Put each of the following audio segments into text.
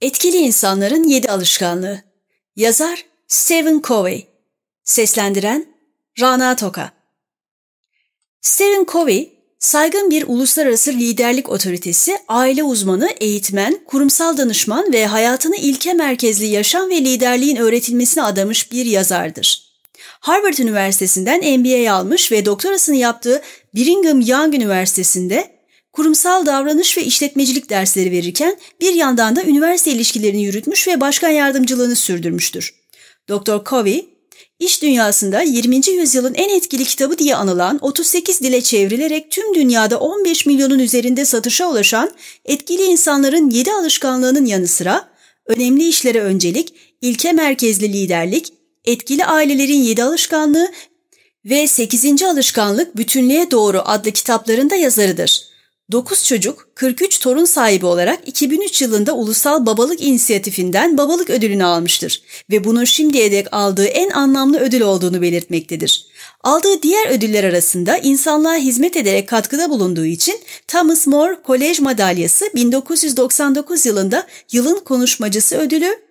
Etkili İnsanların Yedi Alışkanlığı. Yazar Stephen Covey. Seslendiren Rana Toka. Stephen Covey, saygın bir uluslararası liderlik otoritesi, aile uzmanı, eğitmen, kurumsal danışman ve hayatını ilke merkezli yaşam ve liderliğin öğretilmesine adamış bir yazardır. Harvard Üniversitesi'nden MBA almış ve doktorasını yaptığı Brigham Young Üniversitesi'nde kurumsal davranış ve işletmecilik dersleri verirken bir yandan da üniversite ilişkilerini yürütmüş ve başkan yardımcılığını sürdürmüştür. Dr. Covey, iş dünyasında 20. yüzyılın en etkili kitabı diye anılan 38 dile çevrilerek tüm dünyada 15 milyonun üzerinde satışa ulaşan etkili insanların 7 alışkanlığının yanı sıra önemli işlere öncelik, ilke merkezli liderlik, etkili ailelerin 7 alışkanlığı ve 8. alışkanlık bütünlüğe doğru adlı kitaplarında yazarıdır. 9 çocuk, 43 torun sahibi olarak 2003 yılında Ulusal Babalık İnisiyatifinden babalık ödülünü almıştır ve bunun şimdiye dek aldığı en anlamlı ödül olduğunu belirtmektedir. Aldığı diğer ödüller arasında insanlığa hizmet ederek katkıda bulunduğu için Thomas More Kolej Madalyası 1999 yılında Yılın Konuşmacısı ödülü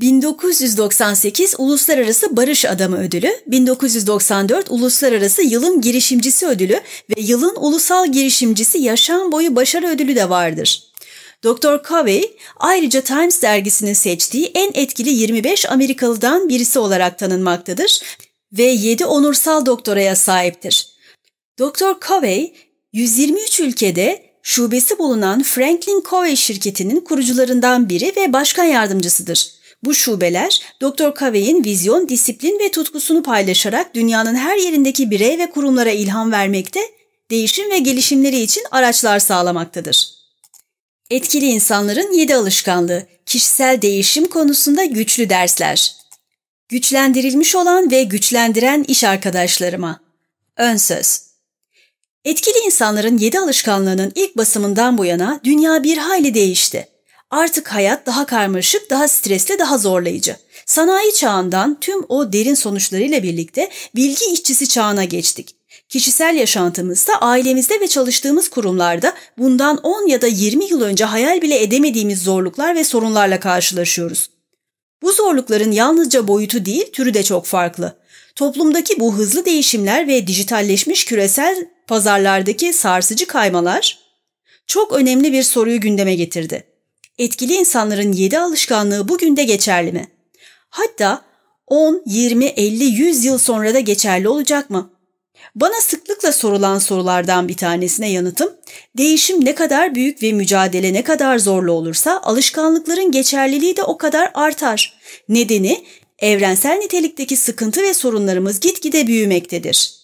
1998 Uluslararası Barış Adamı Ödülü, 1994 Uluslararası Yılın Girişimcisi Ödülü ve Yılın Ulusal Girişimcisi Yaşam Boyu Başarı Ödülü de vardır. Dr. Covey ayrıca Times dergisinin seçtiği en etkili 25 Amerikalıdan birisi olarak tanınmaktadır ve 7 onursal doktoraya sahiptir. Dr. Covey 123 ülkede şubesi bulunan Franklin Covey şirketinin kurucularından biri ve başkan yardımcısıdır. Bu şubeler Dr. Covey'in vizyon, disiplin ve tutkusunu paylaşarak dünyanın her yerindeki birey ve kurumlara ilham vermekte, değişim ve gelişimleri için araçlar sağlamaktadır. Etkili insanların 7 alışkanlığı, kişisel değişim konusunda güçlü dersler. Güçlendirilmiş olan ve güçlendiren iş arkadaşlarıma. Ön söz. Etkili insanların 7 alışkanlığının ilk basımından bu yana dünya bir hayli değişti. Artık hayat daha karmaşık, daha stresli, daha zorlayıcı. Sanayi çağından tüm o derin sonuçlarıyla birlikte bilgi işçisi çağına geçtik. Kişisel yaşantımızda, ailemizde ve çalıştığımız kurumlarda bundan 10 ya da 20 yıl önce hayal bile edemediğimiz zorluklar ve sorunlarla karşılaşıyoruz. Bu zorlukların yalnızca boyutu değil, türü de çok farklı. Toplumdaki bu hızlı değişimler ve dijitalleşmiş küresel pazarlardaki sarsıcı kaymalar çok önemli bir soruyu gündeme getirdi etkili insanların 7 alışkanlığı bugün de geçerli mi? Hatta 10, 20, 50, 100 yıl sonra da geçerli olacak mı? Bana sıklıkla sorulan sorulardan bir tanesine yanıtım, değişim ne kadar büyük ve mücadele ne kadar zorlu olursa alışkanlıkların geçerliliği de o kadar artar. Nedeni evrensel nitelikteki sıkıntı ve sorunlarımız gitgide büyümektedir.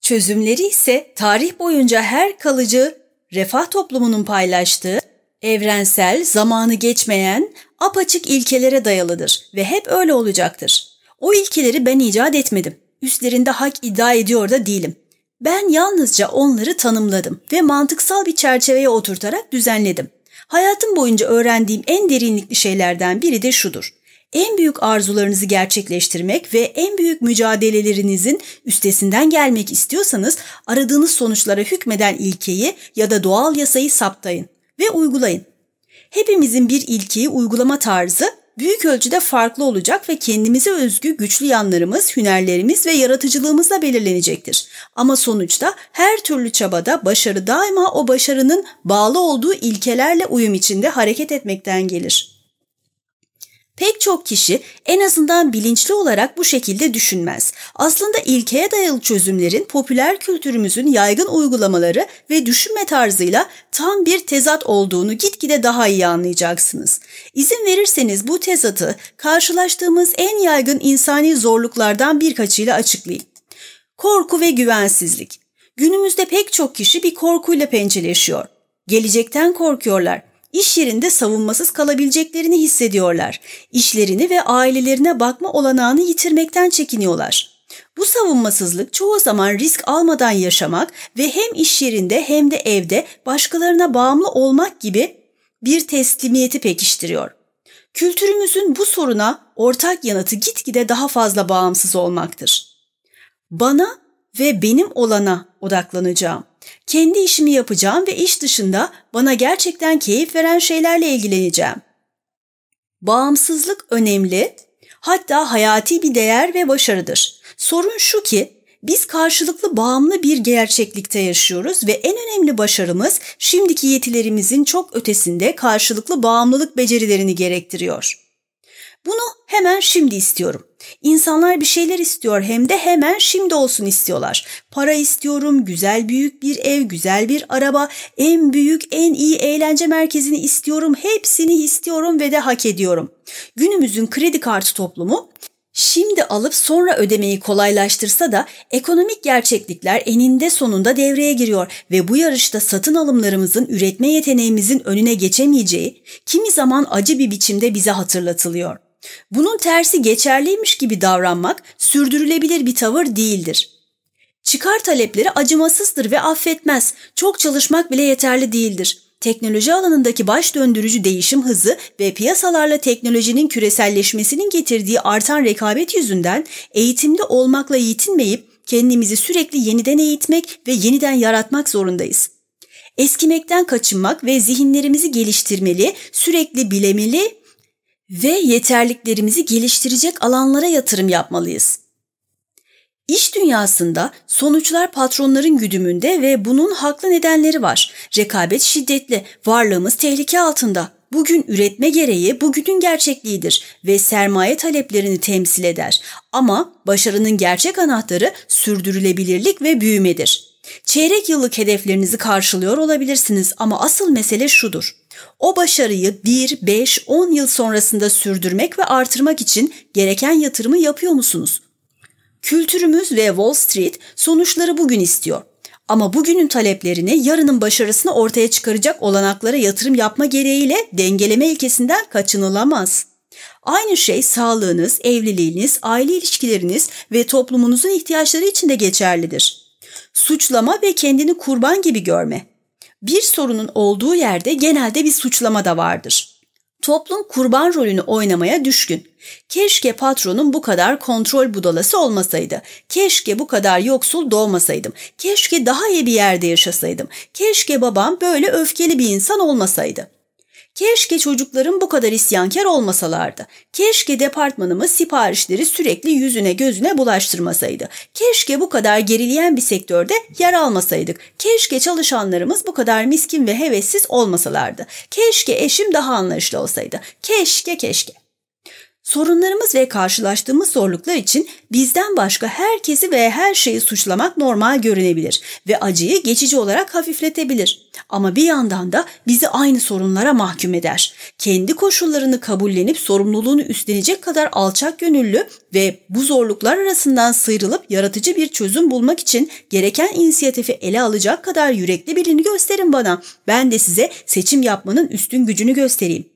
Çözümleri ise tarih boyunca her kalıcı refah toplumunun paylaştığı evrensel, zamanı geçmeyen, apaçık ilkelere dayalıdır ve hep öyle olacaktır. O ilkeleri ben icat etmedim. Üstlerinde hak iddia ediyor da değilim. Ben yalnızca onları tanımladım ve mantıksal bir çerçeveye oturtarak düzenledim. Hayatım boyunca öğrendiğim en derinlikli şeylerden biri de şudur. En büyük arzularınızı gerçekleştirmek ve en büyük mücadelelerinizin üstesinden gelmek istiyorsanız aradığınız sonuçlara hükmeden ilkeyi ya da doğal yasayı saptayın ve uygulayın. Hepimizin bir ilkeyi uygulama tarzı büyük ölçüde farklı olacak ve kendimize özgü güçlü yanlarımız, hünerlerimiz ve yaratıcılığımızla belirlenecektir. Ama sonuçta her türlü çabada başarı daima o başarının bağlı olduğu ilkelerle uyum içinde hareket etmekten gelir. Pek çok kişi en azından bilinçli olarak bu şekilde düşünmez. Aslında ilkeye dayalı çözümlerin popüler kültürümüzün yaygın uygulamaları ve düşünme tarzıyla tam bir tezat olduğunu gitgide daha iyi anlayacaksınız. İzin verirseniz bu tezatı karşılaştığımız en yaygın insani zorluklardan birkaçıyla açıklayayım. Korku ve güvensizlik. Günümüzde pek çok kişi bir korkuyla pençeleşiyor. Gelecekten korkuyorlar İş yerinde savunmasız kalabileceklerini hissediyorlar. İşlerini ve ailelerine bakma olanağını yitirmekten çekiniyorlar. Bu savunmasızlık çoğu zaman risk almadan yaşamak ve hem iş yerinde hem de evde başkalarına bağımlı olmak gibi bir teslimiyeti pekiştiriyor. Kültürümüzün bu soruna ortak yanıtı gitgide daha fazla bağımsız olmaktır. Bana ve benim olana odaklanacağım. Kendi işimi yapacağım ve iş dışında bana gerçekten keyif veren şeylerle ilgileneceğim. Bağımsızlık önemli, hatta hayati bir değer ve başarıdır. Sorun şu ki biz karşılıklı bağımlı bir gerçeklikte yaşıyoruz ve en önemli başarımız şimdiki yetilerimizin çok ötesinde karşılıklı bağımlılık becerilerini gerektiriyor. Bunu hemen şimdi istiyorum. İnsanlar bir şeyler istiyor hem de hemen şimdi olsun istiyorlar. Para istiyorum, güzel büyük bir ev, güzel bir araba, en büyük, en iyi eğlence merkezini istiyorum, hepsini istiyorum ve de hak ediyorum. Günümüzün kredi kartı toplumu Şimdi alıp sonra ödemeyi kolaylaştırsa da ekonomik gerçeklikler eninde sonunda devreye giriyor ve bu yarışta satın alımlarımızın üretme yeteneğimizin önüne geçemeyeceği kimi zaman acı bir biçimde bize hatırlatılıyor. Bunun tersi geçerliymiş gibi davranmak sürdürülebilir bir tavır değildir. Çıkar talepleri acımasızdır ve affetmez. Çok çalışmak bile yeterli değildir. Teknoloji alanındaki baş döndürücü değişim hızı ve piyasalarla teknolojinin küreselleşmesinin getirdiği artan rekabet yüzünden eğitimde olmakla yetinmeyip kendimizi sürekli yeniden eğitmek ve yeniden yaratmak zorundayız. Eskimekten kaçınmak ve zihinlerimizi geliştirmeli, sürekli bilemeli ve yeterliklerimizi geliştirecek alanlara yatırım yapmalıyız. İş dünyasında sonuçlar patronların güdümünde ve bunun haklı nedenleri var. Rekabet şiddetli, varlığımız tehlike altında. Bugün üretme gereği bugünün gerçekliğidir ve sermaye taleplerini temsil eder. Ama başarının gerçek anahtarı sürdürülebilirlik ve büyümedir. Çeyrek yıllık hedeflerinizi karşılıyor olabilirsiniz ama asıl mesele şudur. O başarıyı 1, 5, 10 yıl sonrasında sürdürmek ve artırmak için gereken yatırımı yapıyor musunuz? Kültürümüz ve Wall Street sonuçları bugün istiyor. Ama bugünün taleplerini yarının başarısını ortaya çıkaracak olanaklara yatırım yapma gereğiyle dengeleme ilkesinden kaçınılamaz. Aynı şey sağlığınız, evliliğiniz, aile ilişkileriniz ve toplumunuzun ihtiyaçları için de geçerlidir. Suçlama ve kendini kurban gibi görme. Bir sorunun olduğu yerde genelde bir suçlama da vardır. Toplum kurban rolünü oynamaya düşkün. Keşke patronum bu kadar kontrol budalası olmasaydı. Keşke bu kadar yoksul doğmasaydım. Keşke daha iyi bir yerde yaşasaydım. Keşke babam böyle öfkeli bir insan olmasaydı. Keşke çocuklarım bu kadar isyankar olmasalardı. Keşke departmanımız siparişleri sürekli yüzüne gözüne bulaştırmasaydı. Keşke bu kadar gerileyen bir sektörde yer almasaydık. Keşke çalışanlarımız bu kadar miskin ve hevessiz olmasalardı. Keşke eşim daha anlayışlı olsaydı. Keşke keşke. Sorunlarımız ve karşılaştığımız zorluklar için bizden başka herkesi ve her şeyi suçlamak normal görünebilir ve acıyı geçici olarak hafifletebilir. Ama bir yandan da bizi aynı sorunlara mahkum eder. Kendi koşullarını kabullenip sorumluluğunu üstlenecek kadar alçak gönüllü ve bu zorluklar arasından sıyrılıp yaratıcı bir çözüm bulmak için gereken inisiyatifi ele alacak kadar yürekli birini gösterin bana. Ben de size seçim yapmanın üstün gücünü göstereyim.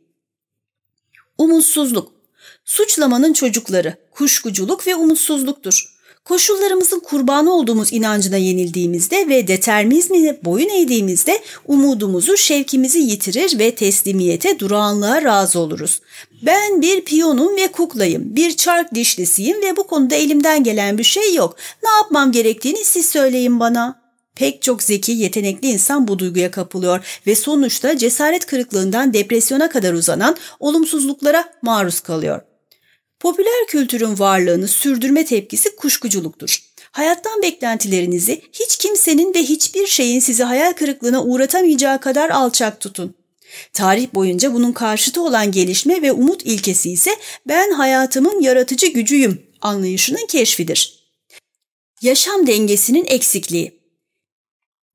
Umutsuzluk Suçlamanın çocukları, kuşkuculuk ve umutsuzluktur. Koşullarımızın kurbanı olduğumuz inancına yenildiğimizde ve determinizmine boyun eğdiğimizde umudumuzu, şevkimizi yitirir ve teslimiyete, durağanlığa razı oluruz. Ben bir piyonum ve kuklayım, bir çark dişlisiyim ve bu konuda elimden gelen bir şey yok. Ne yapmam gerektiğini siz söyleyin bana.'' Pek çok zeki, yetenekli insan bu duyguya kapılıyor ve sonuçta cesaret kırıklığından depresyona kadar uzanan olumsuzluklara maruz kalıyor. Popüler kültürün varlığını sürdürme tepkisi kuşkuculuktur. Hayattan beklentilerinizi hiç kimsenin ve hiçbir şeyin sizi hayal kırıklığına uğratamayacağı kadar alçak tutun. Tarih boyunca bunun karşıtı olan gelişme ve umut ilkesi ise ben hayatımın yaratıcı gücüyüm anlayışının keşfidir. Yaşam dengesinin eksikliği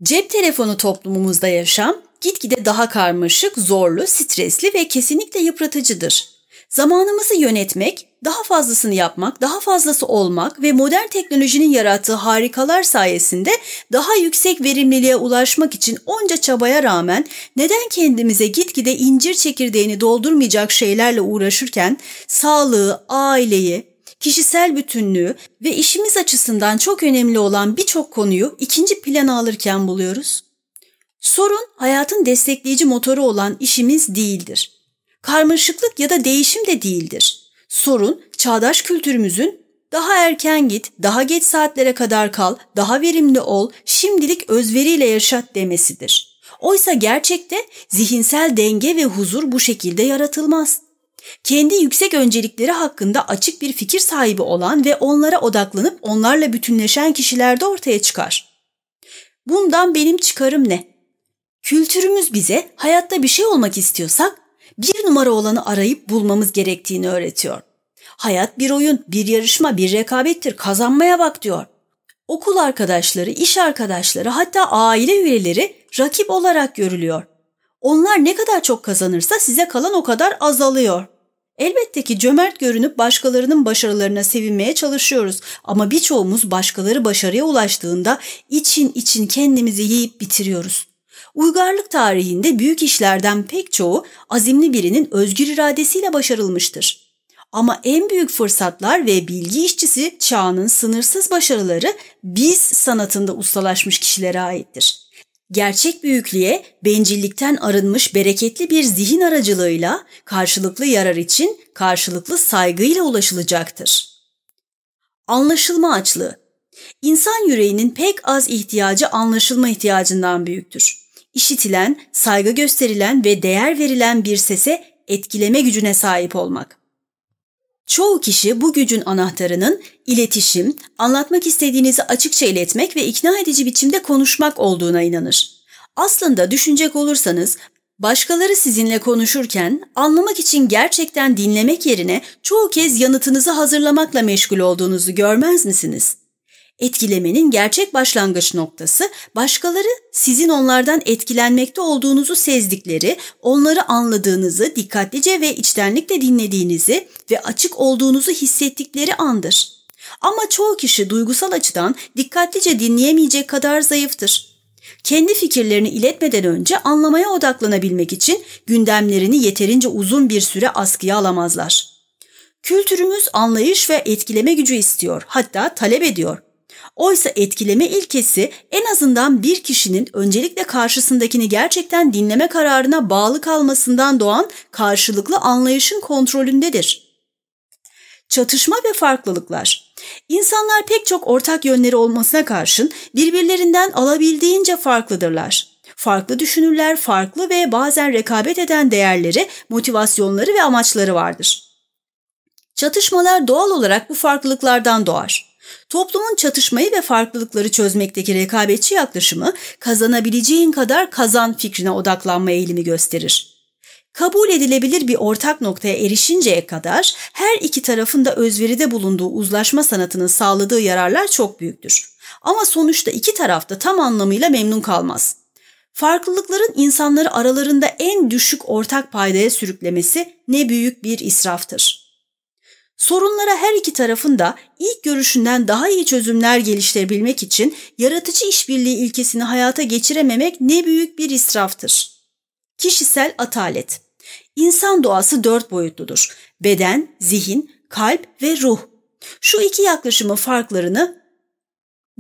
Cep telefonu toplumumuzda yaşam gitgide daha karmaşık, zorlu, stresli ve kesinlikle yıpratıcıdır. Zamanımızı yönetmek, daha fazlasını yapmak, daha fazlası olmak ve modern teknolojinin yarattığı harikalar sayesinde daha yüksek verimliliğe ulaşmak için onca çabaya rağmen neden kendimize gitgide incir çekirdeğini doldurmayacak şeylerle uğraşırken sağlığı, aileyi, kişisel bütünlüğü ve işimiz açısından çok önemli olan birçok konuyu ikinci plana alırken buluyoruz? Sorun hayatın destekleyici motoru olan işimiz değildir. Karmaşıklık ya da değişim de değildir. Sorun çağdaş kültürümüzün daha erken git, daha geç saatlere kadar kal, daha verimli ol, şimdilik özveriyle yaşat demesidir. Oysa gerçekte zihinsel denge ve huzur bu şekilde yaratılmaz. Kendi yüksek öncelikleri hakkında açık bir fikir sahibi olan ve onlara odaklanıp onlarla bütünleşen kişilerde ortaya çıkar. Bundan benim çıkarım ne? Kültürümüz bize hayatta bir şey olmak istiyorsak bir numara olanı arayıp bulmamız gerektiğini öğretiyor. Hayat bir oyun, bir yarışma, bir rekabettir, kazanmaya bak diyor. Okul arkadaşları, iş arkadaşları hatta aile üyeleri rakip olarak görülüyor. Onlar ne kadar çok kazanırsa size kalan o kadar azalıyor. Elbette ki cömert görünüp başkalarının başarılarına sevinmeye çalışıyoruz ama birçoğumuz başkaları başarıya ulaştığında için için kendimizi yiyip bitiriyoruz. Uygarlık tarihinde büyük işlerden pek çoğu azimli birinin özgür iradesiyle başarılmıştır. Ama en büyük fırsatlar ve bilgi işçisi çağının sınırsız başarıları biz sanatında ustalaşmış kişilere aittir. Gerçek büyüklüğe bencillikten arınmış bereketli bir zihin aracılığıyla karşılıklı yarar için karşılıklı saygıyla ulaşılacaktır. Anlaşılma açlığı İnsan yüreğinin pek az ihtiyacı anlaşılma ihtiyacından büyüktür. İşitilen, saygı gösterilen ve değer verilen bir sese etkileme gücüne sahip olmak. Çoğu kişi bu gücün anahtarının iletişim, anlatmak istediğinizi açıkça iletmek ve ikna edici biçimde konuşmak olduğuna inanır. Aslında düşünecek olursanız başkaları sizinle konuşurken anlamak için gerçekten dinlemek yerine çoğu kez yanıtınızı hazırlamakla meşgul olduğunuzu görmez misiniz? Etkilemenin gerçek başlangıç noktası başkaları sizin onlardan etkilenmekte olduğunuzu sezdikleri, onları anladığınızı, dikkatlice ve içtenlikle dinlediğinizi ve açık olduğunuzu hissettikleri andır. Ama çoğu kişi duygusal açıdan dikkatlice dinleyemeyecek kadar zayıftır. Kendi fikirlerini iletmeden önce anlamaya odaklanabilmek için gündemlerini yeterince uzun bir süre askıya alamazlar. Kültürümüz anlayış ve etkileme gücü istiyor, hatta talep ediyor. Oysa etkileme ilkesi en azından bir kişinin öncelikle karşısındakini gerçekten dinleme kararına bağlı kalmasından doğan karşılıklı anlayışın kontrolündedir. Çatışma ve farklılıklar İnsanlar pek çok ortak yönleri olmasına karşın birbirlerinden alabildiğince farklıdırlar. Farklı düşünürler, farklı ve bazen rekabet eden değerleri, motivasyonları ve amaçları vardır. Çatışmalar doğal olarak bu farklılıklardan doğar. Toplumun çatışmayı ve farklılıkları çözmekteki rekabetçi yaklaşımı kazanabileceğin kadar kazan fikrine odaklanma eğilimi gösterir. Kabul edilebilir bir ortak noktaya erişinceye kadar her iki tarafın da özveride bulunduğu uzlaşma sanatının sağladığı yararlar çok büyüktür. Ama sonuçta iki taraf da tam anlamıyla memnun kalmaz. Farklılıkların insanları aralarında en düşük ortak paydaya sürüklemesi ne büyük bir israftır. Sorunlara her iki tarafın da ilk görüşünden daha iyi çözümler geliştirebilmek için yaratıcı işbirliği ilkesini hayata geçirememek ne büyük bir israftır. Kişisel atalet İnsan doğası dört boyutludur. Beden, zihin, kalp ve ruh. Şu iki yaklaşımın farklarını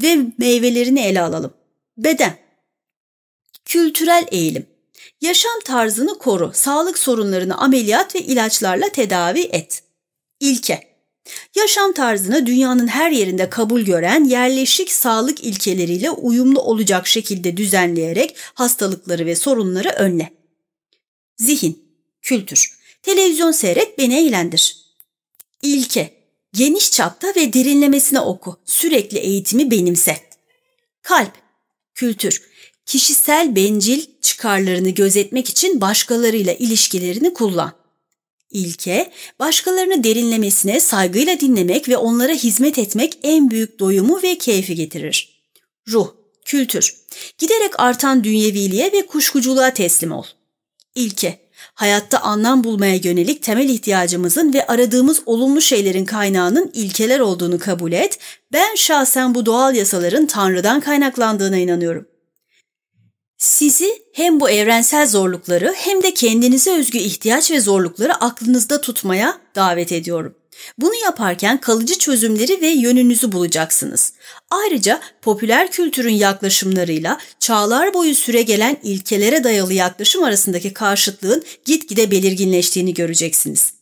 ve meyvelerini ele alalım. Beden Kültürel eğilim Yaşam tarzını koru, sağlık sorunlarını ameliyat ve ilaçlarla tedavi et. İlke Yaşam tarzını dünyanın her yerinde kabul gören yerleşik sağlık ilkeleriyle uyumlu olacak şekilde düzenleyerek hastalıkları ve sorunları önle. Zihin, kültür, televizyon seyret beni eğlendir. İlke, geniş çapta ve derinlemesine oku, sürekli eğitimi benimse. Kalp, kültür, kişisel bencil çıkarlarını gözetmek için başkalarıyla ilişkilerini kullan. İlke, başkalarını derinlemesine saygıyla dinlemek ve onlara hizmet etmek en büyük doyumu ve keyfi getirir. Ruh, kültür, giderek artan dünyeviliğe ve kuşkuculuğa teslim ol. İlke, hayatta anlam bulmaya yönelik temel ihtiyacımızın ve aradığımız olumlu şeylerin kaynağının ilkeler olduğunu kabul et, ben şahsen bu doğal yasaların Tanrı'dan kaynaklandığına inanıyorum. Sizi hem bu evrensel zorlukları hem de kendinize özgü ihtiyaç ve zorlukları aklınızda tutmaya davet ediyorum. Bunu yaparken kalıcı çözümleri ve yönünüzü bulacaksınız. Ayrıca popüler kültürün yaklaşımlarıyla çağlar boyu süre gelen ilkelere dayalı yaklaşım arasındaki karşıtlığın gitgide belirginleştiğini göreceksiniz.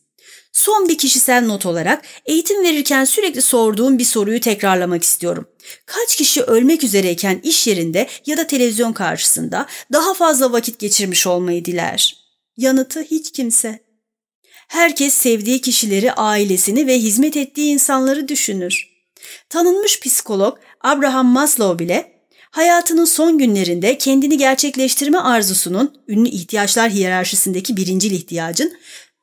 Son bir kişisel not olarak eğitim verirken sürekli sorduğum bir soruyu tekrarlamak istiyorum. Kaç kişi ölmek üzereyken iş yerinde ya da televizyon karşısında daha fazla vakit geçirmiş olmayı diler? Yanıtı hiç kimse. Herkes sevdiği kişileri, ailesini ve hizmet ettiği insanları düşünür. Tanınmış psikolog Abraham Maslow bile hayatının son günlerinde kendini gerçekleştirme arzusunun, ünlü ihtiyaçlar hiyerarşisindeki birincil ihtiyacın,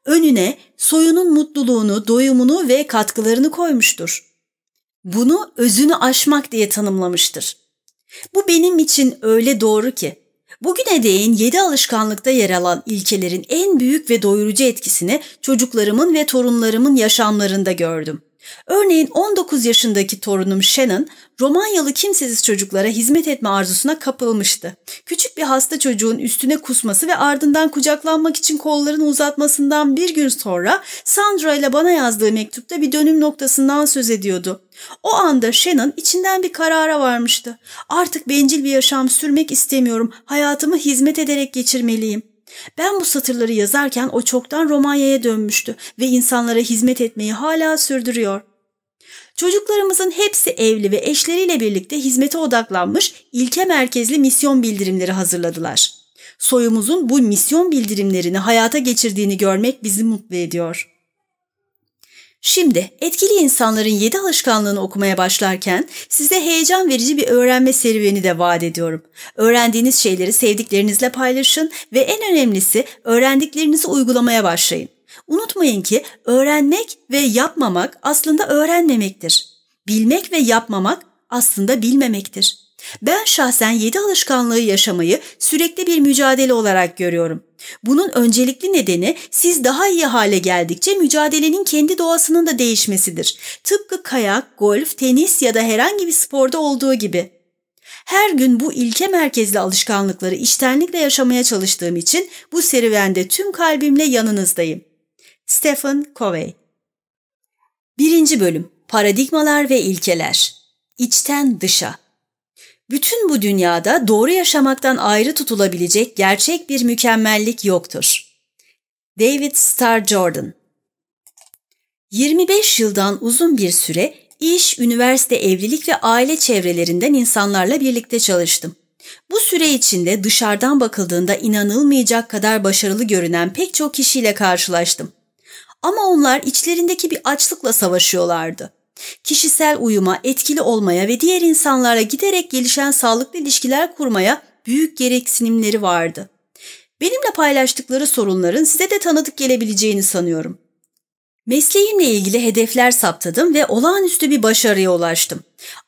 önüne soyunun mutluluğunu, doyumunu ve katkılarını koymuştur. Bunu özünü aşmak diye tanımlamıştır. Bu benim için öyle doğru ki, bugüne değin yedi alışkanlıkta yer alan ilkelerin en büyük ve doyurucu etkisini çocuklarımın ve torunlarımın yaşamlarında gördüm. Örneğin 19 yaşındaki torunum Shannon, Romanyalı kimsesiz çocuklara hizmet etme arzusuna kapılmıştı. Küçük bir hasta çocuğun üstüne kusması ve ardından kucaklanmak için kollarını uzatmasından bir gün sonra Sandra ile bana yazdığı mektupta bir dönüm noktasından söz ediyordu. O anda Shannon içinden bir karara varmıştı. Artık bencil bir yaşam sürmek istemiyorum, hayatımı hizmet ederek geçirmeliyim. Ben bu satırları yazarken o çoktan Romanya'ya dönmüştü ve insanlara hizmet etmeyi hala sürdürüyor. Çocuklarımızın hepsi evli ve eşleriyle birlikte hizmete odaklanmış ilke merkezli misyon bildirimleri hazırladılar. Soyumuzun bu misyon bildirimlerini hayata geçirdiğini görmek bizi mutlu ediyor. Şimdi etkili insanların yedi alışkanlığını okumaya başlarken size heyecan verici bir öğrenme serüveni de vaat ediyorum. Öğrendiğiniz şeyleri sevdiklerinizle paylaşın ve en önemlisi öğrendiklerinizi uygulamaya başlayın. Unutmayın ki öğrenmek ve yapmamak aslında öğrenmemektir. Bilmek ve yapmamak aslında bilmemektir. Ben şahsen yedi alışkanlığı yaşamayı sürekli bir mücadele olarak görüyorum. Bunun öncelikli nedeni siz daha iyi hale geldikçe mücadelenin kendi doğasının da değişmesidir. Tıpkı kayak, golf, tenis ya da herhangi bir sporda olduğu gibi. Her gün bu ilke merkezli alışkanlıkları içtenlikle yaşamaya çalıştığım için bu serüvende tüm kalbimle yanınızdayım. Stephen Covey Birinci Bölüm Paradigmalar ve İlkeler İçten Dışa bütün bu dünyada doğru yaşamaktan ayrı tutulabilecek gerçek bir mükemmellik yoktur. David Starr Jordan 25 yıldan uzun bir süre iş, üniversite, evlilik ve aile çevrelerinden insanlarla birlikte çalıştım. Bu süre içinde dışarıdan bakıldığında inanılmayacak kadar başarılı görünen pek çok kişiyle karşılaştım. Ama onlar içlerindeki bir açlıkla savaşıyorlardı kişisel uyuma, etkili olmaya ve diğer insanlarla giderek gelişen sağlıklı ilişkiler kurmaya büyük gereksinimleri vardı. Benimle paylaştıkları sorunların size de tanıdık gelebileceğini sanıyorum. Mesleğimle ilgili hedefler saptadım ve olağanüstü bir başarıya ulaştım.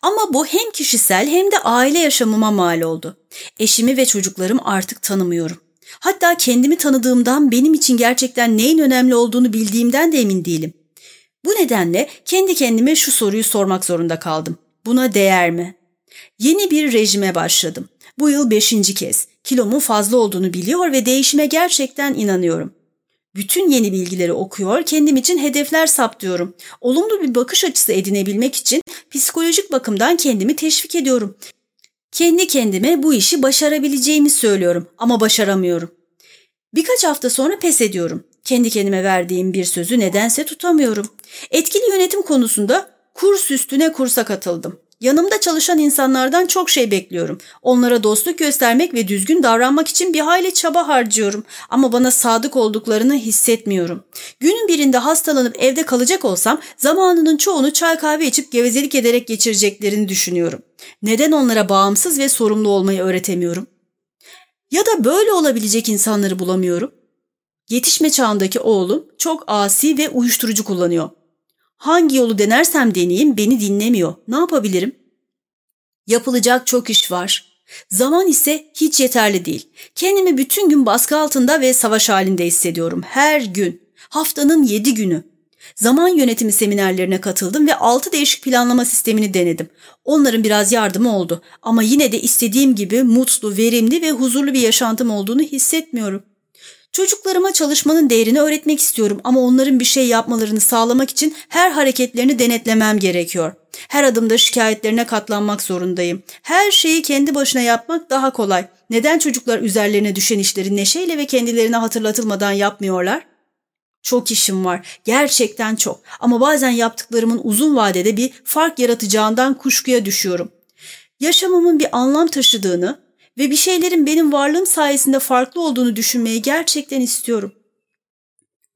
Ama bu hem kişisel hem de aile yaşamıma mal oldu. Eşimi ve çocuklarım artık tanımıyorum. Hatta kendimi tanıdığımdan benim için gerçekten neyin önemli olduğunu bildiğimden de emin değilim. Bu nedenle kendi kendime şu soruyu sormak zorunda kaldım. Buna değer mi? Yeni bir rejime başladım. Bu yıl beşinci kez. Kilomun fazla olduğunu biliyor ve değişime gerçekten inanıyorum. Bütün yeni bilgileri okuyor, kendim için hedefler saptıyorum. Olumlu bir bakış açısı edinebilmek için psikolojik bakımdan kendimi teşvik ediyorum. Kendi kendime bu işi başarabileceğimi söylüyorum ama başaramıyorum. Birkaç hafta sonra pes ediyorum. Kendi kendime verdiğim bir sözü nedense tutamıyorum. Etkili yönetim konusunda kurs üstüne kursa katıldım. Yanımda çalışan insanlardan çok şey bekliyorum. Onlara dostluk göstermek ve düzgün davranmak için bir hayli çaba harcıyorum. Ama bana sadık olduklarını hissetmiyorum. Günün birinde hastalanıp evde kalacak olsam zamanının çoğunu çay kahve içip gevezelik ederek geçireceklerini düşünüyorum. Neden onlara bağımsız ve sorumlu olmayı öğretemiyorum? Ya da böyle olabilecek insanları bulamıyorum. Yetişme çağındaki oğlum çok asi ve uyuşturucu kullanıyor. Hangi yolu denersem deneyeyim beni dinlemiyor. Ne yapabilirim? Yapılacak çok iş var. Zaman ise hiç yeterli değil. Kendimi bütün gün baskı altında ve savaş halinde hissediyorum. Her gün. Haftanın yedi günü. Zaman yönetimi seminerlerine katıldım ve altı değişik planlama sistemini denedim. Onların biraz yardımı oldu ama yine de istediğim gibi mutlu, verimli ve huzurlu bir yaşantım olduğunu hissetmiyorum. Çocuklarıma çalışmanın değerini öğretmek istiyorum ama onların bir şey yapmalarını sağlamak için her hareketlerini denetlemem gerekiyor. Her adımda şikayetlerine katlanmak zorundayım. Her şeyi kendi başına yapmak daha kolay. Neden çocuklar üzerlerine düşen işleri neşeyle ve kendilerine hatırlatılmadan yapmıyorlar? Çok işim var. Gerçekten çok. Ama bazen yaptıklarımın uzun vadede bir fark yaratacağından kuşkuya düşüyorum. Yaşamımın bir anlam taşıdığını, ve bir şeylerin benim varlığım sayesinde farklı olduğunu düşünmeyi gerçekten istiyorum.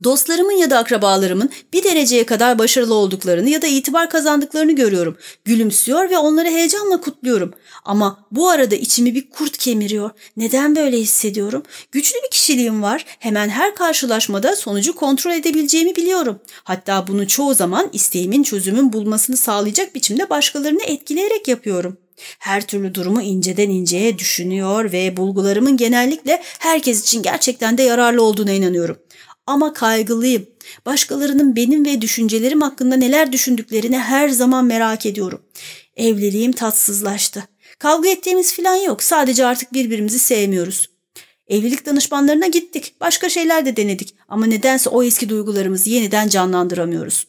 Dostlarımın ya da akrabalarımın bir dereceye kadar başarılı olduklarını ya da itibar kazandıklarını görüyorum. Gülümsüyor ve onları heyecanla kutluyorum. Ama bu arada içimi bir kurt kemiriyor. Neden böyle hissediyorum? Güçlü bir kişiliğim var. Hemen her karşılaşmada sonucu kontrol edebileceğimi biliyorum. Hatta bunu çoğu zaman isteğimin çözümün bulmasını sağlayacak biçimde başkalarını etkileyerek yapıyorum. Her türlü durumu inceden inceye düşünüyor ve bulgularımın genellikle herkes için gerçekten de yararlı olduğuna inanıyorum. Ama kaygılıyım. Başkalarının benim ve düşüncelerim hakkında neler düşündüklerini her zaman merak ediyorum. Evliliğim tatsızlaştı. Kavga ettiğimiz falan yok. Sadece artık birbirimizi sevmiyoruz. Evlilik danışmanlarına gittik. Başka şeyler de denedik. Ama nedense o eski duygularımızı yeniden canlandıramıyoruz.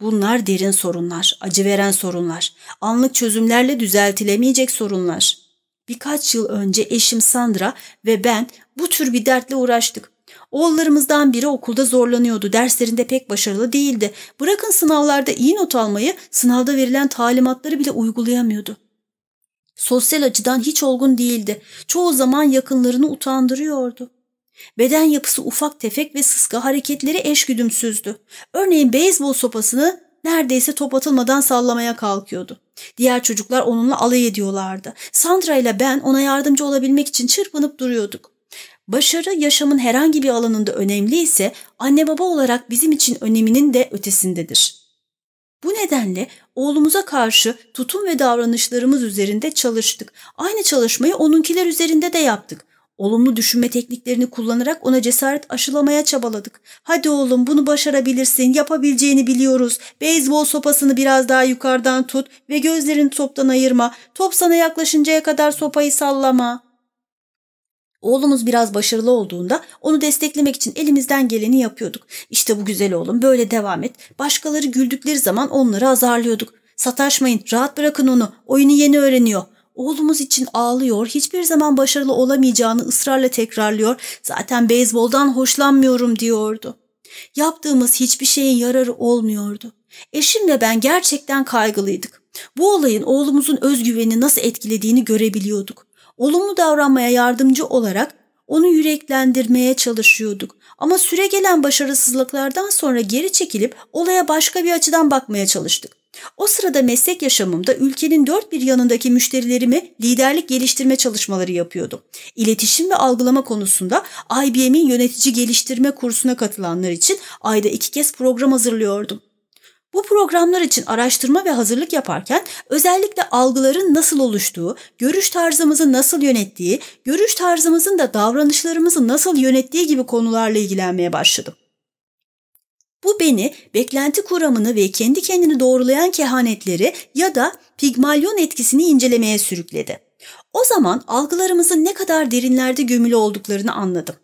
Bunlar derin sorunlar, acı veren sorunlar, anlık çözümlerle düzeltilemeyecek sorunlar. Birkaç yıl önce eşim Sandra ve ben bu tür bir dertle uğraştık. Oğullarımızdan biri okulda zorlanıyordu, derslerinde pek başarılı değildi. Bırakın sınavlarda iyi not almayı, sınavda verilen talimatları bile uygulayamıyordu. Sosyal açıdan hiç olgun değildi. Çoğu zaman yakınlarını utandırıyordu. Beden yapısı ufak tefek ve sıska hareketleri eşgüdümsüzdü. Örneğin beyzbol sopasını neredeyse top atılmadan sallamaya kalkıyordu. Diğer çocuklar onunla alay ediyorlardı. Sandra ile ben ona yardımcı olabilmek için çırpınıp duruyorduk. Başarı yaşamın herhangi bir alanında önemli ise anne baba olarak bizim için öneminin de ötesindedir. Bu nedenle oğlumuza karşı tutum ve davranışlarımız üzerinde çalıştık. Aynı çalışmayı onunkiler üzerinde de yaptık. Olumlu düşünme tekniklerini kullanarak ona cesaret aşılamaya çabaladık. Hadi oğlum bunu başarabilirsin, yapabileceğini biliyoruz. Beyzbol sopasını biraz daha yukarıdan tut ve gözlerini toptan ayırma. Top sana yaklaşıncaya kadar sopayı sallama. Oğlumuz biraz başarılı olduğunda onu desteklemek için elimizden geleni yapıyorduk. İşte bu güzel oğlum böyle devam et. Başkaları güldükleri zaman onları azarlıyorduk. Sataşmayın, rahat bırakın onu. Oyunu yeni öğreniyor. Oğlumuz için ağlıyor, hiçbir zaman başarılı olamayacağını ısrarla tekrarlıyor. Zaten beyzboldan hoşlanmıyorum diyordu. Yaptığımız hiçbir şeyin yararı olmuyordu. Eşimle ben gerçekten kaygılıydık. Bu olayın oğlumuzun özgüvenini nasıl etkilediğini görebiliyorduk. Olumlu davranmaya yardımcı olarak onu yüreklendirmeye çalışıyorduk. Ama süre gelen başarısızlıklardan sonra geri çekilip olaya başka bir açıdan bakmaya çalıştık. O sırada meslek yaşamımda ülkenin dört bir yanındaki müşterilerimi liderlik geliştirme çalışmaları yapıyordum. İletişim ve algılama konusunda IBM'in yönetici geliştirme kursuna katılanlar için ayda iki kez program hazırlıyordum. Bu programlar için araştırma ve hazırlık yaparken özellikle algıların nasıl oluştuğu, görüş tarzımızı nasıl yönettiği, görüş tarzımızın da davranışlarımızı nasıl yönettiği gibi konularla ilgilenmeye başladım. Bu beni beklenti kuramını ve kendi kendini doğrulayan kehanetleri ya da pigmalyon etkisini incelemeye sürükledi. O zaman algılarımızın ne kadar derinlerde gömülü olduklarını anladım.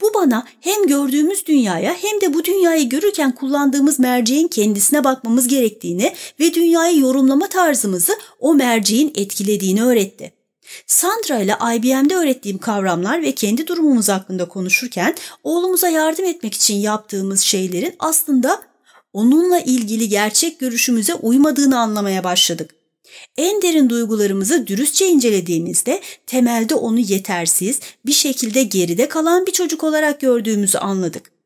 Bu bana hem gördüğümüz dünyaya hem de bu dünyayı görürken kullandığımız merceğin kendisine bakmamız gerektiğini ve dünyayı yorumlama tarzımızı o merceğin etkilediğini öğretti. Sandra ile IBM'de öğrettiğim kavramlar ve kendi durumumuz hakkında konuşurken oğlumuza yardım etmek için yaptığımız şeylerin aslında onunla ilgili gerçek görüşümüze uymadığını anlamaya başladık. En derin duygularımızı dürüstçe incelediğimizde temelde onu yetersiz, bir şekilde geride kalan bir çocuk olarak gördüğümüzü anladık.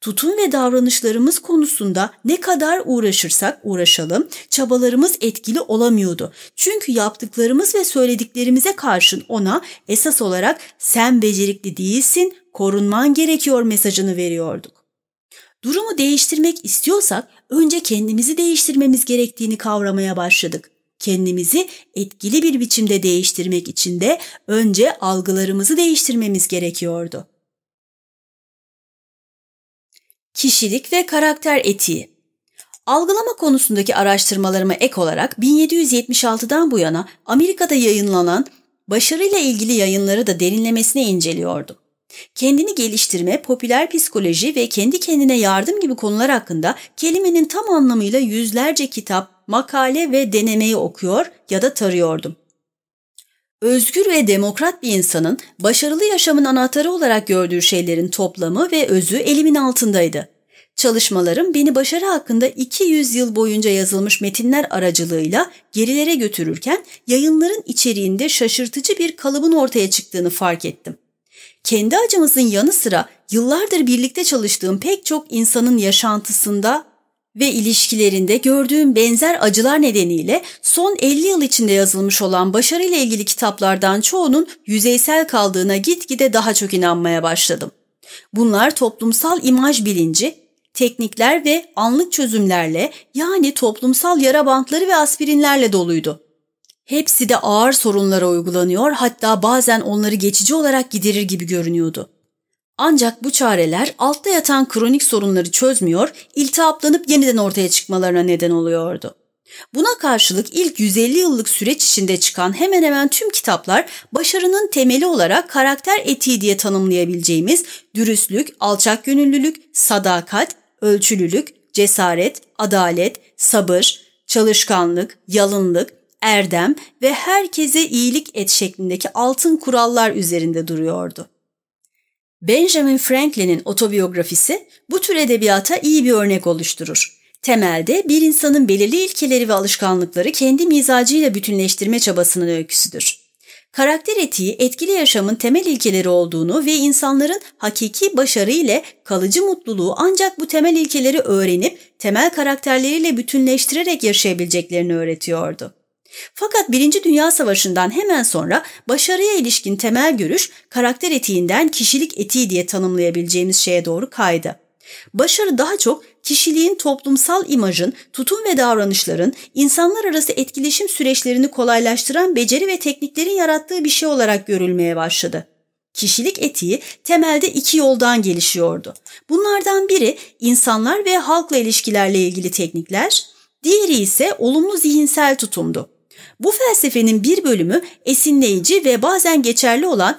Tutum ve davranışlarımız konusunda ne kadar uğraşırsak uğraşalım çabalarımız etkili olamıyordu. Çünkü yaptıklarımız ve söylediklerimize karşın ona esas olarak sen becerikli değilsin, korunman gerekiyor mesajını veriyorduk. Durumu değiştirmek istiyorsak önce kendimizi değiştirmemiz gerektiğini kavramaya başladık. Kendimizi etkili bir biçimde değiştirmek için de önce algılarımızı değiştirmemiz gerekiyordu. Kişilik ve karakter etiği Algılama konusundaki araştırmalarıma ek olarak 1776'dan bu yana Amerika'da yayınlanan başarıyla ilgili yayınları da derinlemesine inceliyordum. Kendini geliştirme, popüler psikoloji ve kendi kendine yardım gibi konular hakkında kelimenin tam anlamıyla yüzlerce kitap, makale ve denemeyi okuyor ya da tarıyordum. Özgür ve demokrat bir insanın başarılı yaşamın anahtarı olarak gördüğü şeylerin toplamı ve özü elimin altındaydı. Çalışmalarım beni başarı hakkında 200 yıl boyunca yazılmış metinler aracılığıyla gerilere götürürken yayınların içeriğinde şaşırtıcı bir kalıbın ortaya çıktığını fark ettim. kendi acımızın yanı sıra yıllardır birlikte çalıştığım pek çok insanın yaşantısında ve ilişkilerinde gördüğüm benzer acılar nedeniyle son 50 yıl içinde yazılmış olan başarıyla ilgili kitaplardan çoğunun yüzeysel kaldığına gitgide daha çok inanmaya başladım. Bunlar toplumsal imaj bilinci, teknikler ve anlık çözümlerle yani toplumsal yara bantları ve aspirinlerle doluydu. Hepsi de ağır sorunlara uygulanıyor hatta bazen onları geçici olarak giderir gibi görünüyordu. Ancak bu çareler altta yatan kronik sorunları çözmüyor, iltihaplanıp yeniden ortaya çıkmalarına neden oluyordu. Buna karşılık ilk 150 yıllık süreç içinde çıkan hemen hemen tüm kitaplar başarının temeli olarak karakter etiği diye tanımlayabileceğimiz dürüstlük, alçak gönüllülük, sadakat, ölçülülük, cesaret, adalet, sabır, çalışkanlık, yalınlık, erdem ve herkese iyilik et şeklindeki altın kurallar üzerinde duruyordu. Benjamin Franklin'in otobiyografisi bu tür edebiyata iyi bir örnek oluşturur. Temelde bir insanın belirli ilkeleri ve alışkanlıkları kendi mizacıyla bütünleştirme çabasının öyküsüdür. Karakter etiği etkili yaşamın temel ilkeleri olduğunu ve insanların hakiki başarı ile kalıcı mutluluğu ancak bu temel ilkeleri öğrenip temel karakterleriyle bütünleştirerek yaşayabileceklerini öğretiyordu. Fakat Birinci Dünya Savaşı'ndan hemen sonra başarıya ilişkin temel görüş karakter etiğinden kişilik etiği diye tanımlayabileceğimiz şeye doğru kaydı. Başarı daha çok kişiliğin toplumsal imajın, tutum ve davranışların insanlar arası etkileşim süreçlerini kolaylaştıran beceri ve tekniklerin yarattığı bir şey olarak görülmeye başladı. Kişilik etiği temelde iki yoldan gelişiyordu. Bunlardan biri insanlar ve halkla ilişkilerle ilgili teknikler, diğeri ise olumlu zihinsel tutumdu. Bu felsefenin bir bölümü esinleyici ve bazen geçerli olan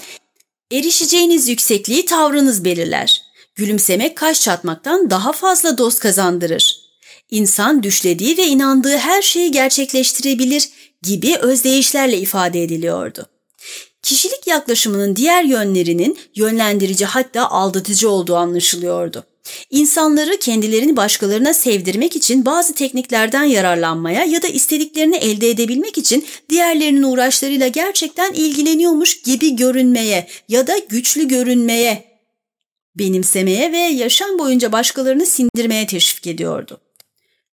erişeceğiniz yüksekliği tavrınız belirler. Gülümsemek kaş çatmaktan daha fazla dost kazandırır. İnsan düşlediği ve inandığı her şeyi gerçekleştirebilir gibi özdeyişlerle ifade ediliyordu. Kişilik yaklaşımının diğer yönlerinin yönlendirici hatta aldatıcı olduğu anlaşılıyordu. İnsanları kendilerini başkalarına sevdirmek için bazı tekniklerden yararlanmaya ya da istediklerini elde edebilmek için diğerlerinin uğraşlarıyla gerçekten ilgileniyormuş gibi görünmeye ya da güçlü görünmeye, benimsemeye ve yaşam boyunca başkalarını sindirmeye teşvik ediyordu.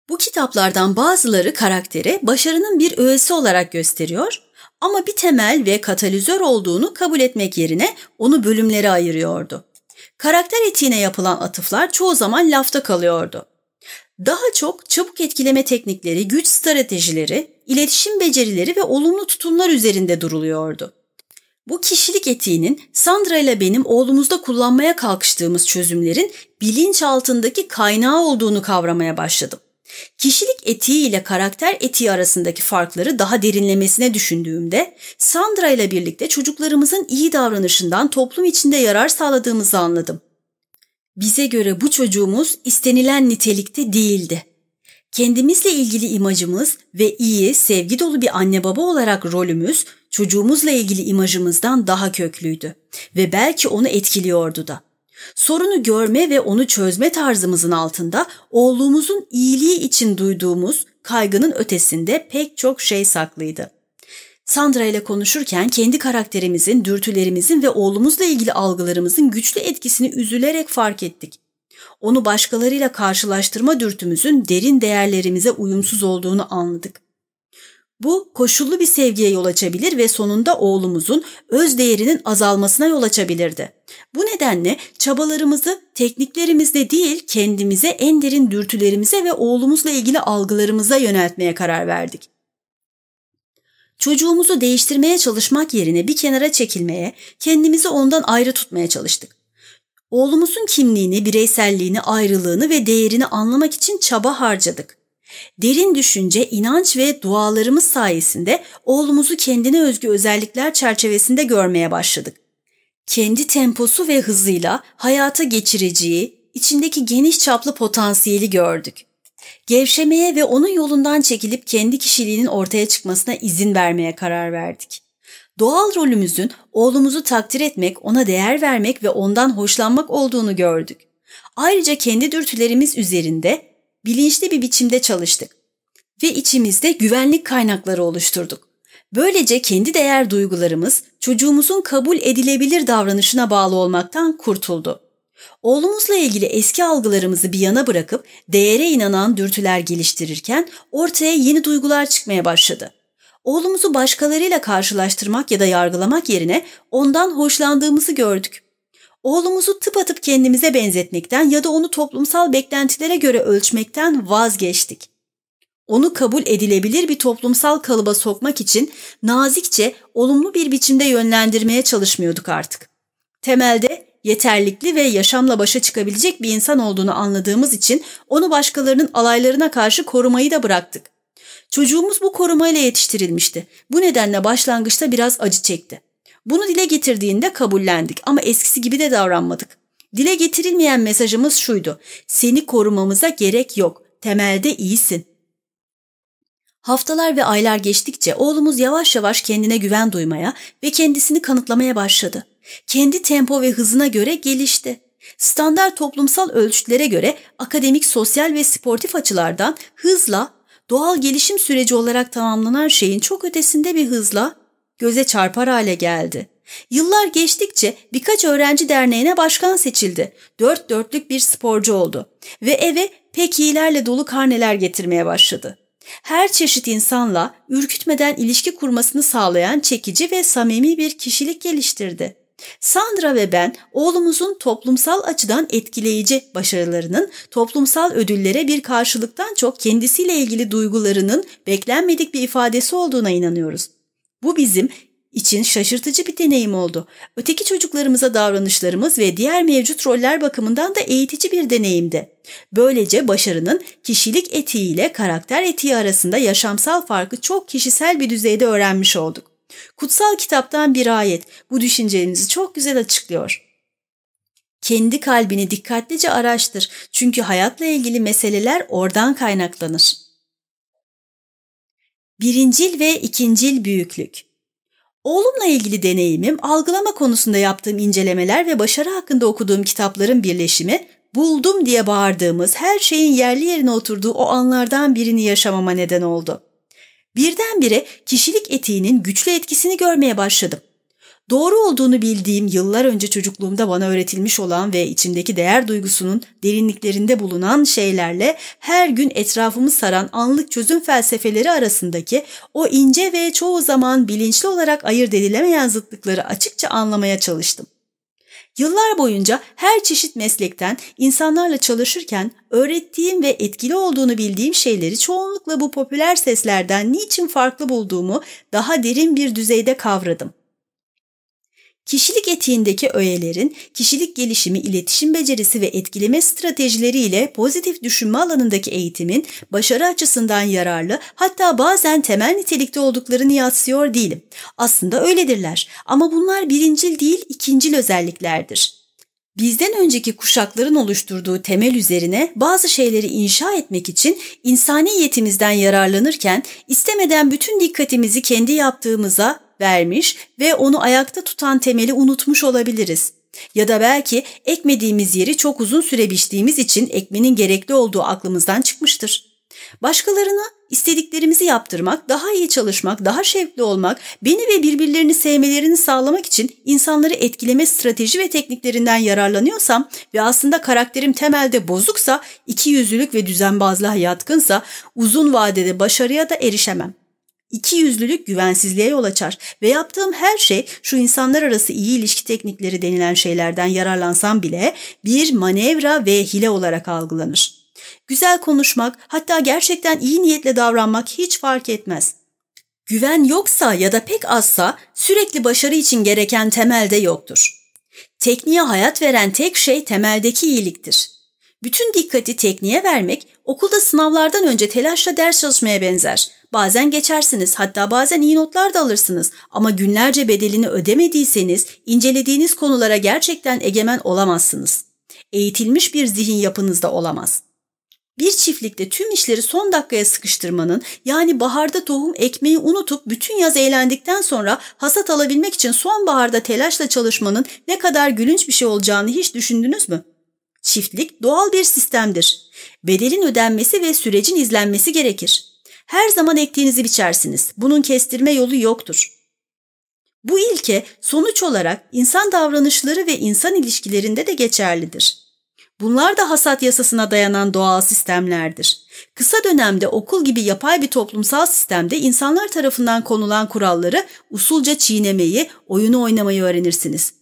Bu kitaplardan bazıları karaktere başarının bir öğesi olarak gösteriyor ama bir temel ve katalizör olduğunu kabul etmek yerine onu bölümlere ayırıyordu. Karakter etiğine yapılan atıflar çoğu zaman lafta kalıyordu. Daha çok çabuk etkileme teknikleri, güç stratejileri, iletişim becerileri ve olumlu tutumlar üzerinde duruluyordu. Bu kişilik etiğinin Sandra ile benim oğlumuzda kullanmaya kalkıştığımız çözümlerin bilinç altındaki kaynağı olduğunu kavramaya başladım. Kişilik etiği ile karakter etiği arasındaki farkları daha derinlemesine düşündüğümde Sandra ile birlikte çocuklarımızın iyi davranışından toplum içinde yarar sağladığımızı anladım. Bize göre bu çocuğumuz istenilen nitelikte değildi. Kendimizle ilgili imajımız ve iyi, sevgi dolu bir anne baba olarak rolümüz çocuğumuzla ilgili imajımızdan daha köklüydü ve belki onu etkiliyordu da. Sorunu görme ve onu çözme tarzımızın altında oğlumuzun iyiliği için duyduğumuz kaygının ötesinde pek çok şey saklıydı. Sandra ile konuşurken kendi karakterimizin, dürtülerimizin ve oğlumuzla ilgili algılarımızın güçlü etkisini üzülerek fark ettik. Onu başkalarıyla karşılaştırma dürtümüzün derin değerlerimize uyumsuz olduğunu anladık. Bu koşullu bir sevgiye yol açabilir ve sonunda oğlumuzun öz değerinin azalmasına yol açabilirdi. Bu nedenle çabalarımızı tekniklerimizle değil kendimize en derin dürtülerimize ve oğlumuzla ilgili algılarımıza yöneltmeye karar verdik. Çocuğumuzu değiştirmeye çalışmak yerine bir kenara çekilmeye, kendimizi ondan ayrı tutmaya çalıştık. Oğlumuzun kimliğini, bireyselliğini, ayrılığını ve değerini anlamak için çaba harcadık. Derin düşünce, inanç ve dualarımız sayesinde oğlumuzu kendine özgü özellikler çerçevesinde görmeye başladık. Kendi temposu ve hızıyla hayata geçireceği, içindeki geniş çaplı potansiyeli gördük. Gevşemeye ve onun yolundan çekilip kendi kişiliğinin ortaya çıkmasına izin vermeye karar verdik. Doğal rolümüzün oğlumuzu takdir etmek, ona değer vermek ve ondan hoşlanmak olduğunu gördük. Ayrıca kendi dürtülerimiz üzerinde bilinçli bir biçimde çalıştık ve içimizde güvenlik kaynakları oluşturduk. Böylece kendi değer duygularımız çocuğumuzun kabul edilebilir davranışına bağlı olmaktan kurtuldu. Oğlumuzla ilgili eski algılarımızı bir yana bırakıp değere inanan dürtüler geliştirirken ortaya yeni duygular çıkmaya başladı. Oğlumuzu başkalarıyla karşılaştırmak ya da yargılamak yerine ondan hoşlandığımızı gördük. Oğlumuzu tıpatıp kendimize benzetmekten ya da onu toplumsal beklentilere göre ölçmekten vazgeçtik. Onu kabul edilebilir bir toplumsal kalıba sokmak için nazikçe, olumlu bir biçimde yönlendirmeye çalışmıyorduk artık. Temelde yeterlikli ve yaşamla başa çıkabilecek bir insan olduğunu anladığımız için onu başkalarının alaylarına karşı korumayı da bıraktık. Çocuğumuz bu korumayla yetiştirilmişti. Bu nedenle başlangıçta biraz acı çekti. Bunu dile getirdiğinde kabullendik ama eskisi gibi de davranmadık. Dile getirilmeyen mesajımız şuydu. Seni korumamıza gerek yok. Temelde iyisin. Haftalar ve aylar geçtikçe oğlumuz yavaş yavaş kendine güven duymaya ve kendisini kanıtlamaya başladı. Kendi tempo ve hızına göre gelişti. Standart toplumsal ölçütlere göre akademik, sosyal ve sportif açılardan hızla, doğal gelişim süreci olarak tamamlanan şeyin çok ötesinde bir hızla göze çarpar hale geldi. Yıllar geçtikçe birkaç öğrenci derneğine başkan seçildi. Dört dörtlük bir sporcu oldu ve eve pek iyilerle dolu karneler getirmeye başladı. Her çeşit insanla ürkütmeden ilişki kurmasını sağlayan çekici ve samimi bir kişilik geliştirdi. Sandra ve ben oğlumuzun toplumsal açıdan etkileyici başarılarının toplumsal ödüllere bir karşılıktan çok kendisiyle ilgili duygularının beklenmedik bir ifadesi olduğuna inanıyoruz. Bu bizim için şaşırtıcı bir deneyim oldu. Öteki çocuklarımıza davranışlarımız ve diğer mevcut roller bakımından da eğitici bir deneyimdi. Böylece başarının kişilik etiği ile karakter etiği arasında yaşamsal farkı çok kişisel bir düzeyde öğrenmiş olduk. Kutsal kitaptan bir ayet bu düşüncelerimizi çok güzel açıklıyor. Kendi kalbini dikkatlice araştır çünkü hayatla ilgili meseleler oradan kaynaklanır. Birincil ve ikincil büyüklük Oğlumla ilgili deneyimim, algılama konusunda yaptığım incelemeler ve başarı hakkında okuduğum kitapların birleşimi, buldum diye bağırdığımız her şeyin yerli yerine oturduğu o anlardan birini yaşamama neden oldu. Birdenbire kişilik etiğinin güçlü etkisini görmeye başladım. Doğru olduğunu bildiğim yıllar önce çocukluğumda bana öğretilmiş olan ve içimdeki değer duygusunun derinliklerinde bulunan şeylerle her gün etrafımı saran anlık çözüm felsefeleri arasındaki o ince ve çoğu zaman bilinçli olarak ayırt edilemeyen zıtlıkları açıkça anlamaya çalıştım. Yıllar boyunca her çeşit meslekten insanlarla çalışırken öğrettiğim ve etkili olduğunu bildiğim şeyleri çoğunlukla bu popüler seslerden niçin farklı bulduğumu daha derin bir düzeyde kavradım. Kişilik etiğindeki öğelerin kişilik gelişimi, iletişim becerisi ve etkileme stratejileriyle pozitif düşünme alanındaki eğitimin başarı açısından yararlı hatta bazen temel nitelikte olduklarını yatsıyor değilim. Aslında öyledirler ama bunlar birincil değil ikincil özelliklerdir. Bizden önceki kuşakların oluşturduğu temel üzerine bazı şeyleri inşa etmek için insani yetimizden yararlanırken istemeden bütün dikkatimizi kendi yaptığımıza vermiş ve onu ayakta tutan temeli unutmuş olabiliriz. Ya da belki ekmediğimiz yeri çok uzun süre biçtiğimiz için ekmenin gerekli olduğu aklımızdan çıkmıştır. Başkalarına istediklerimizi yaptırmak, daha iyi çalışmak, daha şevkli olmak, beni ve birbirlerini sevmelerini sağlamak için insanları etkileme strateji ve tekniklerinden yararlanıyorsam ve aslında karakterim temelde bozuksa, iki yüzlülük ve düzenbazlığa yatkınsa uzun vadede başarıya da erişemem. İki yüzlülük güvensizliğe yol açar ve yaptığım her şey şu insanlar arası iyi ilişki teknikleri denilen şeylerden yararlansam bile bir manevra ve hile olarak algılanır. Güzel konuşmak hatta gerçekten iyi niyetle davranmak hiç fark etmez. Güven yoksa ya da pek azsa sürekli başarı için gereken temelde yoktur. Tekniğe hayat veren tek şey temeldeki iyiliktir. Bütün dikkati tekniğe vermek okulda sınavlardan önce telaşla ders çalışmaya benzer. Bazen geçersiniz hatta bazen iyi notlar da alırsınız ama günlerce bedelini ödemediyseniz incelediğiniz konulara gerçekten egemen olamazsınız. Eğitilmiş bir zihin yapınızda olamaz. Bir çiftlikte tüm işleri son dakikaya sıkıştırmanın yani baharda tohum ekmeği unutup bütün yaz eğlendikten sonra hasat alabilmek için sonbaharda telaşla çalışmanın ne kadar gülünç bir şey olacağını hiç düşündünüz mü? Çiftlik doğal bir sistemdir. Bedelin ödenmesi ve sürecin izlenmesi gerekir. Her zaman ektiğinizi biçersiniz. Bunun kestirme yolu yoktur. Bu ilke sonuç olarak insan davranışları ve insan ilişkilerinde de geçerlidir. Bunlar da hasat yasasına dayanan doğal sistemlerdir. Kısa dönemde okul gibi yapay bir toplumsal sistemde insanlar tarafından konulan kuralları usulca çiğnemeyi, oyunu oynamayı öğrenirsiniz.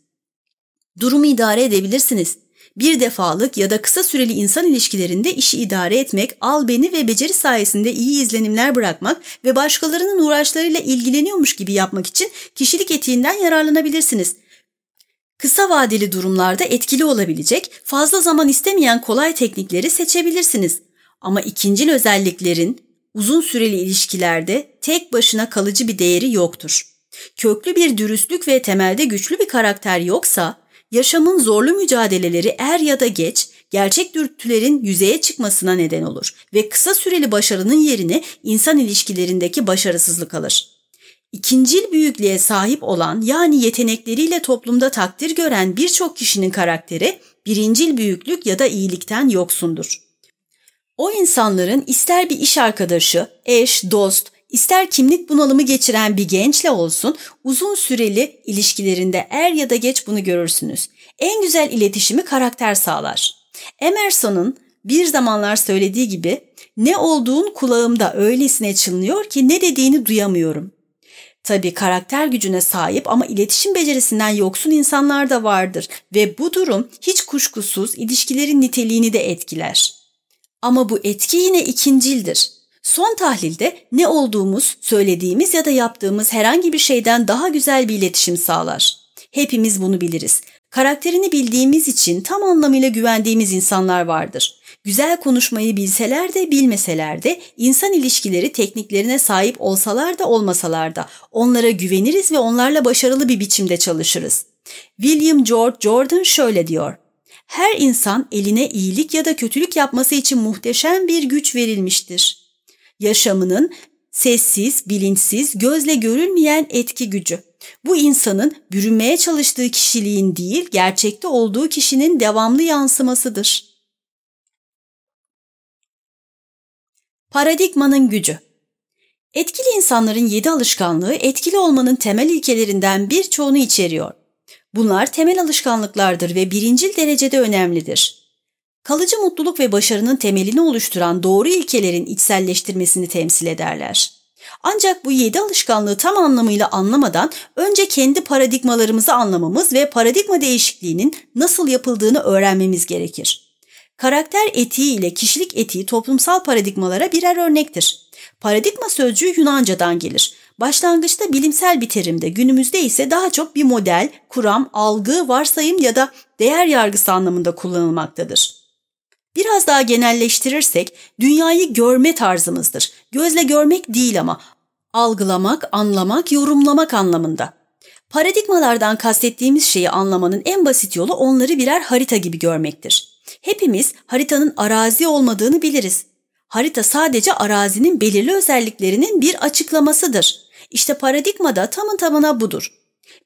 Durumu idare edebilirsiniz. Bir defalık ya da kısa süreli insan ilişkilerinde işi idare etmek, al beni ve beceri sayesinde iyi izlenimler bırakmak ve başkalarının uğraşlarıyla ilgileniyormuş gibi yapmak için kişilik etiğinden yararlanabilirsiniz. Kısa vadeli durumlarda etkili olabilecek, fazla zaman istemeyen kolay teknikleri seçebilirsiniz. Ama ikincil özelliklerin uzun süreli ilişkilerde tek başına kalıcı bir değeri yoktur. Köklü bir dürüstlük ve temelde güçlü bir karakter yoksa, yaşamın zorlu mücadeleleri er ya da geç gerçek dürtülerin yüzeye çıkmasına neden olur ve kısa süreli başarının yerini insan ilişkilerindeki başarısızlık alır. İkincil büyüklüğe sahip olan yani yetenekleriyle toplumda takdir gören birçok kişinin karakteri birincil büyüklük ya da iyilikten yoksundur. O insanların ister bir iş arkadaşı, eş, dost, ister kimlik bunalımı geçiren bir gençle olsun uzun süreli ilişkilerinde er ya da geç bunu görürsünüz. En güzel iletişimi karakter sağlar. Emerson'un bir zamanlar söylediği gibi ne olduğun kulağımda öylesine çınlıyor ki ne dediğini duyamıyorum. Tabi karakter gücüne sahip ama iletişim becerisinden yoksun insanlar da vardır ve bu durum hiç kuşkusuz ilişkilerin niteliğini de etkiler. Ama bu etki yine ikincildir. Son tahlilde ne olduğumuz, söylediğimiz ya da yaptığımız herhangi bir şeyden daha güzel bir iletişim sağlar. Hepimiz bunu biliriz. Karakterini bildiğimiz için tam anlamıyla güvendiğimiz insanlar vardır. Güzel konuşmayı bilseler de bilmeseler de insan ilişkileri tekniklerine sahip olsalar da olmasalar da onlara güveniriz ve onlarla başarılı bir biçimde çalışırız. William George Jordan şöyle diyor. Her insan eline iyilik ya da kötülük yapması için muhteşem bir güç verilmiştir. Yaşamının sessiz, bilinçsiz, gözle görülmeyen etki gücü. Bu insanın bürünmeye çalıştığı kişiliğin değil, gerçekte olduğu kişinin devamlı yansımasıdır. Paradigmanın gücü Etkili insanların yedi alışkanlığı etkili olmanın temel ilkelerinden birçoğunu içeriyor. Bunlar temel alışkanlıklardır ve birincil derecede önemlidir. Kalıcı mutluluk ve başarının temelini oluşturan doğru ilkelerin içselleştirmesini temsil ederler. Ancak bu yedi alışkanlığı tam anlamıyla anlamadan önce kendi paradigmalarımızı anlamamız ve paradigma değişikliğinin nasıl yapıldığını öğrenmemiz gerekir. Karakter etiği ile kişilik etiği toplumsal paradigmalara birer örnektir. Paradigma sözcüğü Yunanca'dan gelir. Başlangıçta bilimsel bir terimde, günümüzde ise daha çok bir model, kuram, algı, varsayım ya da değer yargısı anlamında kullanılmaktadır. Biraz daha genelleştirirsek dünyayı görme tarzımızdır. Gözle görmek değil ama algılamak, anlamak, yorumlamak anlamında. Paradigmalardan kastettiğimiz şeyi anlamanın en basit yolu onları birer harita gibi görmektir. Hepimiz haritanın arazi olmadığını biliriz. Harita sadece arazinin belirli özelliklerinin bir açıklamasıdır. İşte paradigma da tamın tamına budur.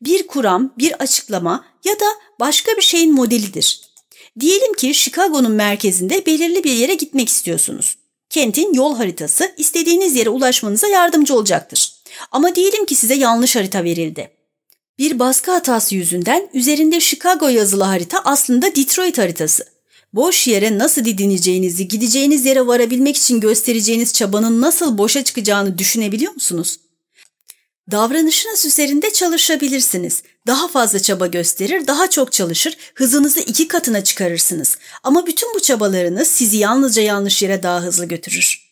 Bir kuram, bir açıklama ya da başka bir şeyin modelidir. Diyelim ki Chicago'nun merkezinde belirli bir yere gitmek istiyorsunuz. Kentin yol haritası istediğiniz yere ulaşmanıza yardımcı olacaktır. Ama diyelim ki size yanlış harita verildi. Bir baskı hatası yüzünden üzerinde Chicago yazılı harita aslında Detroit haritası. Boş yere nasıl didineceğinizi, gideceğiniz yere varabilmek için göstereceğiniz çabanın nasıl boşa çıkacağını düşünebiliyor musunuz? Davranışınız üzerinde çalışabilirsiniz. Daha fazla çaba gösterir, daha çok çalışır, hızınızı iki katına çıkarırsınız. Ama bütün bu çabalarınız sizi yalnızca yanlış yere daha hızlı götürür.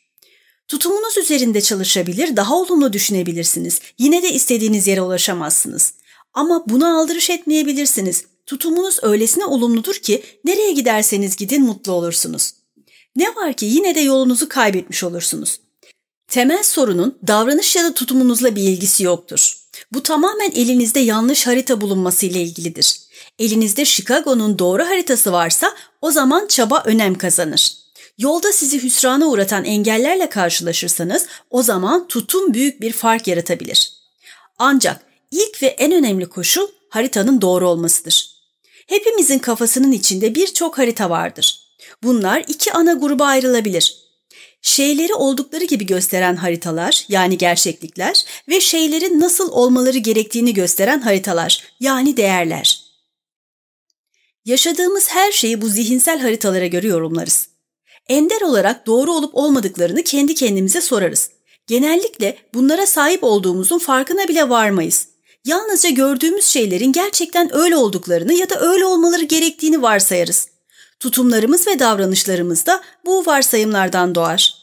Tutumunuz üzerinde çalışabilir, daha olumlu düşünebilirsiniz. Yine de istediğiniz yere ulaşamazsınız. Ama buna aldırış etmeyebilirsiniz. Tutumunuz öylesine olumludur ki nereye giderseniz gidin mutlu olursunuz. Ne var ki yine de yolunuzu kaybetmiş olursunuz. Temel sorunun davranış ya da tutumunuzla bir ilgisi yoktur. Bu tamamen elinizde yanlış harita bulunması ile ilgilidir. Elinizde Chicago'nun doğru haritası varsa o zaman çaba önem kazanır. Yolda sizi hüsrana uğratan engellerle karşılaşırsanız o zaman tutum büyük bir fark yaratabilir. Ancak ilk ve en önemli koşul haritanın doğru olmasıdır. Hepimizin kafasının içinde birçok harita vardır. Bunlar iki ana gruba ayrılabilir. Şeyleri oldukları gibi gösteren haritalar yani gerçeklikler ve şeylerin nasıl olmaları gerektiğini gösteren haritalar yani değerler. Yaşadığımız her şeyi bu zihinsel haritalara göre yorumlarız. Ender olarak doğru olup olmadıklarını kendi kendimize sorarız. Genellikle bunlara sahip olduğumuzun farkına bile varmayız. Yalnızca gördüğümüz şeylerin gerçekten öyle olduklarını ya da öyle olmaları gerektiğini varsayarız. Tutumlarımız ve davranışlarımız da bu varsayımlardan doğar.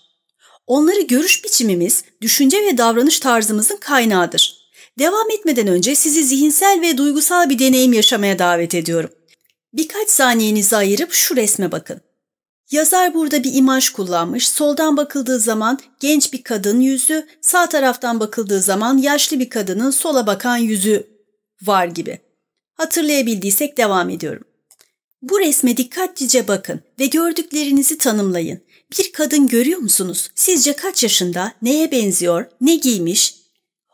Onları görüş biçimimiz, düşünce ve davranış tarzımızın kaynağıdır. Devam etmeden önce sizi zihinsel ve duygusal bir deneyim yaşamaya davet ediyorum. Birkaç saniyenizi ayırıp şu resme bakın. Yazar burada bir imaj kullanmış. Soldan bakıldığı zaman genç bir kadın yüzü, sağ taraftan bakıldığı zaman yaşlı bir kadının sola bakan yüzü var gibi. Hatırlayabildiysek devam ediyorum. Bu resme dikkatlice bakın ve gördüklerinizi tanımlayın. Bir kadın görüyor musunuz? Sizce kaç yaşında, neye benziyor, ne giymiş?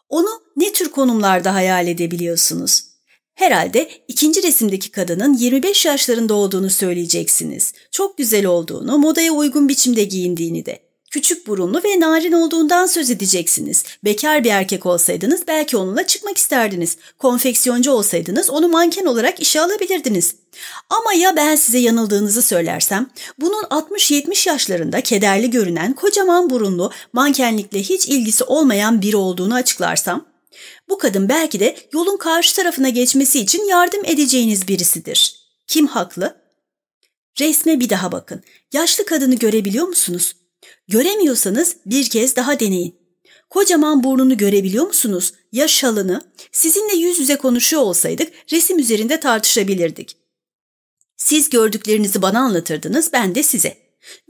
Onu ne tür konumlarda hayal edebiliyorsunuz? Herhalde ikinci resimdeki kadının 25 yaşlarında olduğunu söyleyeceksiniz. Çok güzel olduğunu, modaya uygun biçimde giyindiğini de. Küçük burunlu ve narin olduğundan söz edeceksiniz. Bekar bir erkek olsaydınız belki onunla çıkmak isterdiniz. Konfeksiyoncu olsaydınız onu manken olarak işe alabilirdiniz. Ama ya ben size yanıldığınızı söylersem, bunun 60-70 yaşlarında kederli görünen kocaman burunlu, mankenlikle hiç ilgisi olmayan biri olduğunu açıklarsam, bu kadın belki de yolun karşı tarafına geçmesi için yardım edeceğiniz birisidir. Kim haklı? Resme bir daha bakın. Yaşlı kadını görebiliyor musunuz? Göremiyorsanız bir kez daha deneyin. Kocaman burnunu görebiliyor musunuz? Ya şalını? Sizinle yüz yüze konuşuyor olsaydık resim üzerinde tartışabilirdik. Siz gördüklerinizi bana anlatırdınız, ben de size.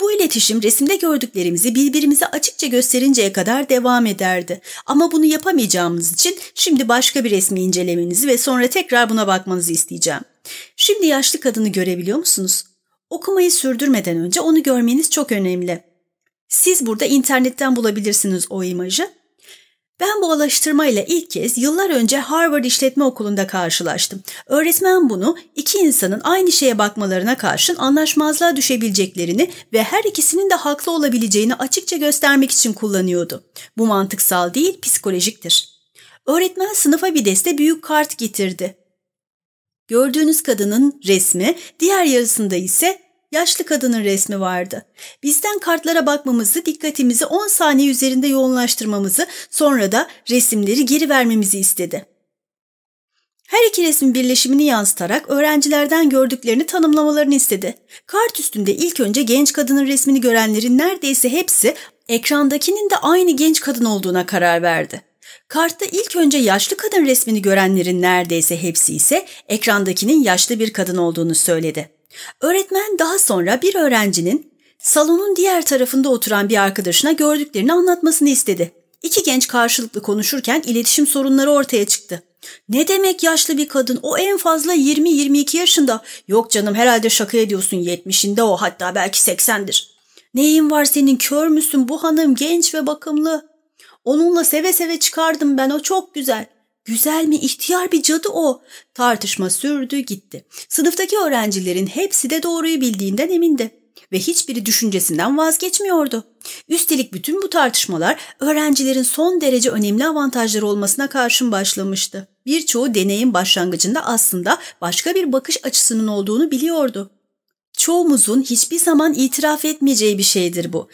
Bu iletişim resimde gördüklerimizi birbirimize açıkça gösterinceye kadar devam ederdi. Ama bunu yapamayacağımız için şimdi başka bir resmi incelemenizi ve sonra tekrar buna bakmanızı isteyeceğim. Şimdi yaşlı kadını görebiliyor musunuz? Okumayı sürdürmeden önce onu görmeniz çok önemli. Siz burada internetten bulabilirsiniz o imajı ben bu alıştırmayla ilk kez yıllar önce Harvard İşletme Okulu'nda karşılaştım. Öğretmen bunu iki insanın aynı şeye bakmalarına karşın anlaşmazlığa düşebileceklerini ve her ikisinin de haklı olabileceğini açıkça göstermek için kullanıyordu. Bu mantıksal değil, psikolojiktir. Öğretmen sınıfa bir deste büyük kart getirdi. Gördüğünüz kadının resmi, diğer yarısında ise yaşlı kadının resmi vardı. Bizden kartlara bakmamızı, dikkatimizi 10 saniye üzerinde yoğunlaştırmamızı, sonra da resimleri geri vermemizi istedi. Her iki resmin birleşimini yansıtarak öğrencilerden gördüklerini tanımlamalarını istedi. Kart üstünde ilk önce genç kadının resmini görenlerin neredeyse hepsi ekrandakinin de aynı genç kadın olduğuna karar verdi. Kartta ilk önce yaşlı kadın resmini görenlerin neredeyse hepsi ise ekrandakinin yaşlı bir kadın olduğunu söyledi. Öğretmen daha sonra bir öğrencinin salonun diğer tarafında oturan bir arkadaşına gördüklerini anlatmasını istedi. İki genç karşılıklı konuşurken iletişim sorunları ortaya çıktı. Ne demek yaşlı bir kadın? O en fazla 20-22 yaşında. Yok canım herhalde şaka ediyorsun 70'inde o hatta belki 80'dir. Neyin var senin kör müsün bu hanım genç ve bakımlı. Onunla seve seve çıkardım ben o çok güzel. Güzel mi ihtiyar bir cadı o. Tartışma sürdü gitti. Sınıftaki öğrencilerin hepsi de doğruyu bildiğinden emindi ve hiçbiri düşüncesinden vazgeçmiyordu. Üstelik bütün bu tartışmalar öğrencilerin son derece önemli avantajları olmasına karşın başlamıştı. Birçoğu deneyin başlangıcında aslında başka bir bakış açısının olduğunu biliyordu. Çoğumuzun hiçbir zaman itiraf etmeyeceği bir şeydir bu.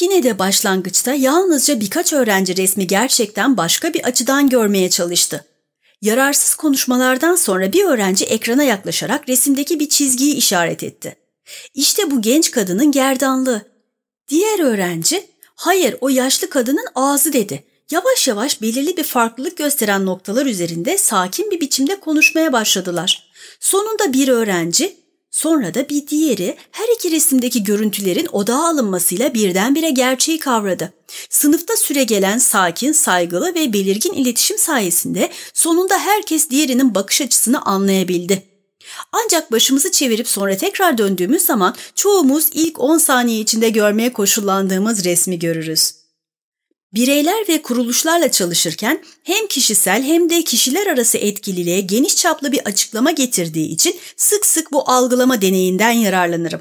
Yine de başlangıçta yalnızca birkaç öğrenci resmi gerçekten başka bir açıdan görmeye çalıştı. Yararsız konuşmalardan sonra bir öğrenci ekrana yaklaşarak resimdeki bir çizgiyi işaret etti. İşte bu genç kadının gerdanlığı. Diğer öğrenci, hayır o yaşlı kadının ağzı dedi. Yavaş yavaş belirli bir farklılık gösteren noktalar üzerinde sakin bir biçimde konuşmaya başladılar. Sonunda bir öğrenci, Sonra da bir diğeri her iki resimdeki görüntülerin odağa alınmasıyla birdenbire gerçeği kavradı. Sınıfta süre gelen sakin, saygılı ve belirgin iletişim sayesinde sonunda herkes diğerinin bakış açısını anlayabildi. Ancak başımızı çevirip sonra tekrar döndüğümüz zaman çoğumuz ilk 10 saniye içinde görmeye koşullandığımız resmi görürüz. Bireyler ve kuruluşlarla çalışırken hem kişisel hem de kişiler arası etkililiğe geniş çaplı bir açıklama getirdiği için sık sık bu algılama deneyinden yararlanırım.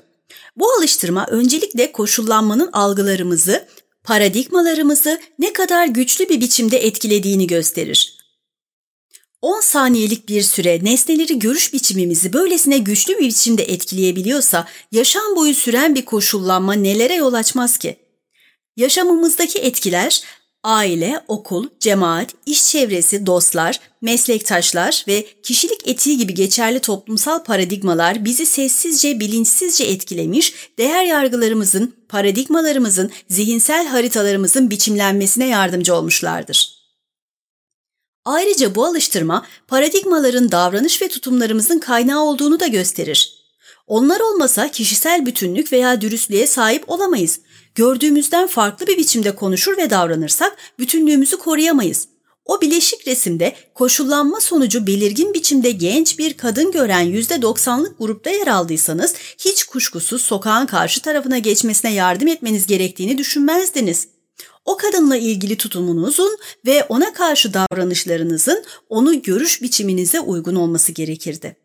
Bu alıştırma öncelikle koşullanmanın algılarımızı, paradigmalarımızı ne kadar güçlü bir biçimde etkilediğini gösterir. 10 saniyelik bir süre nesneleri görüş biçimimizi böylesine güçlü bir biçimde etkileyebiliyorsa yaşam boyu süren bir koşullanma nelere yol açmaz ki? Yaşamımızdaki etkiler aile, okul, cemaat, iş çevresi, dostlar, meslektaşlar ve kişilik etiği gibi geçerli toplumsal paradigmalar bizi sessizce, bilinçsizce etkilemiş, değer yargılarımızın, paradigmalarımızın, zihinsel haritalarımızın biçimlenmesine yardımcı olmuşlardır. Ayrıca bu alıştırma paradigmaların davranış ve tutumlarımızın kaynağı olduğunu da gösterir. Onlar olmasa kişisel bütünlük veya dürüstlüğe sahip olamayız. Gördüğümüzden farklı bir biçimde konuşur ve davranırsak bütünlüğümüzü koruyamayız. O bileşik resimde koşullanma sonucu belirgin biçimde genç bir kadın gören %90'lık grupta yer aldıysanız hiç kuşkusuz sokağın karşı tarafına geçmesine yardım etmeniz gerektiğini düşünmezdiniz. O kadınla ilgili tutumunuzun ve ona karşı davranışlarınızın onu görüş biçiminize uygun olması gerekirdi.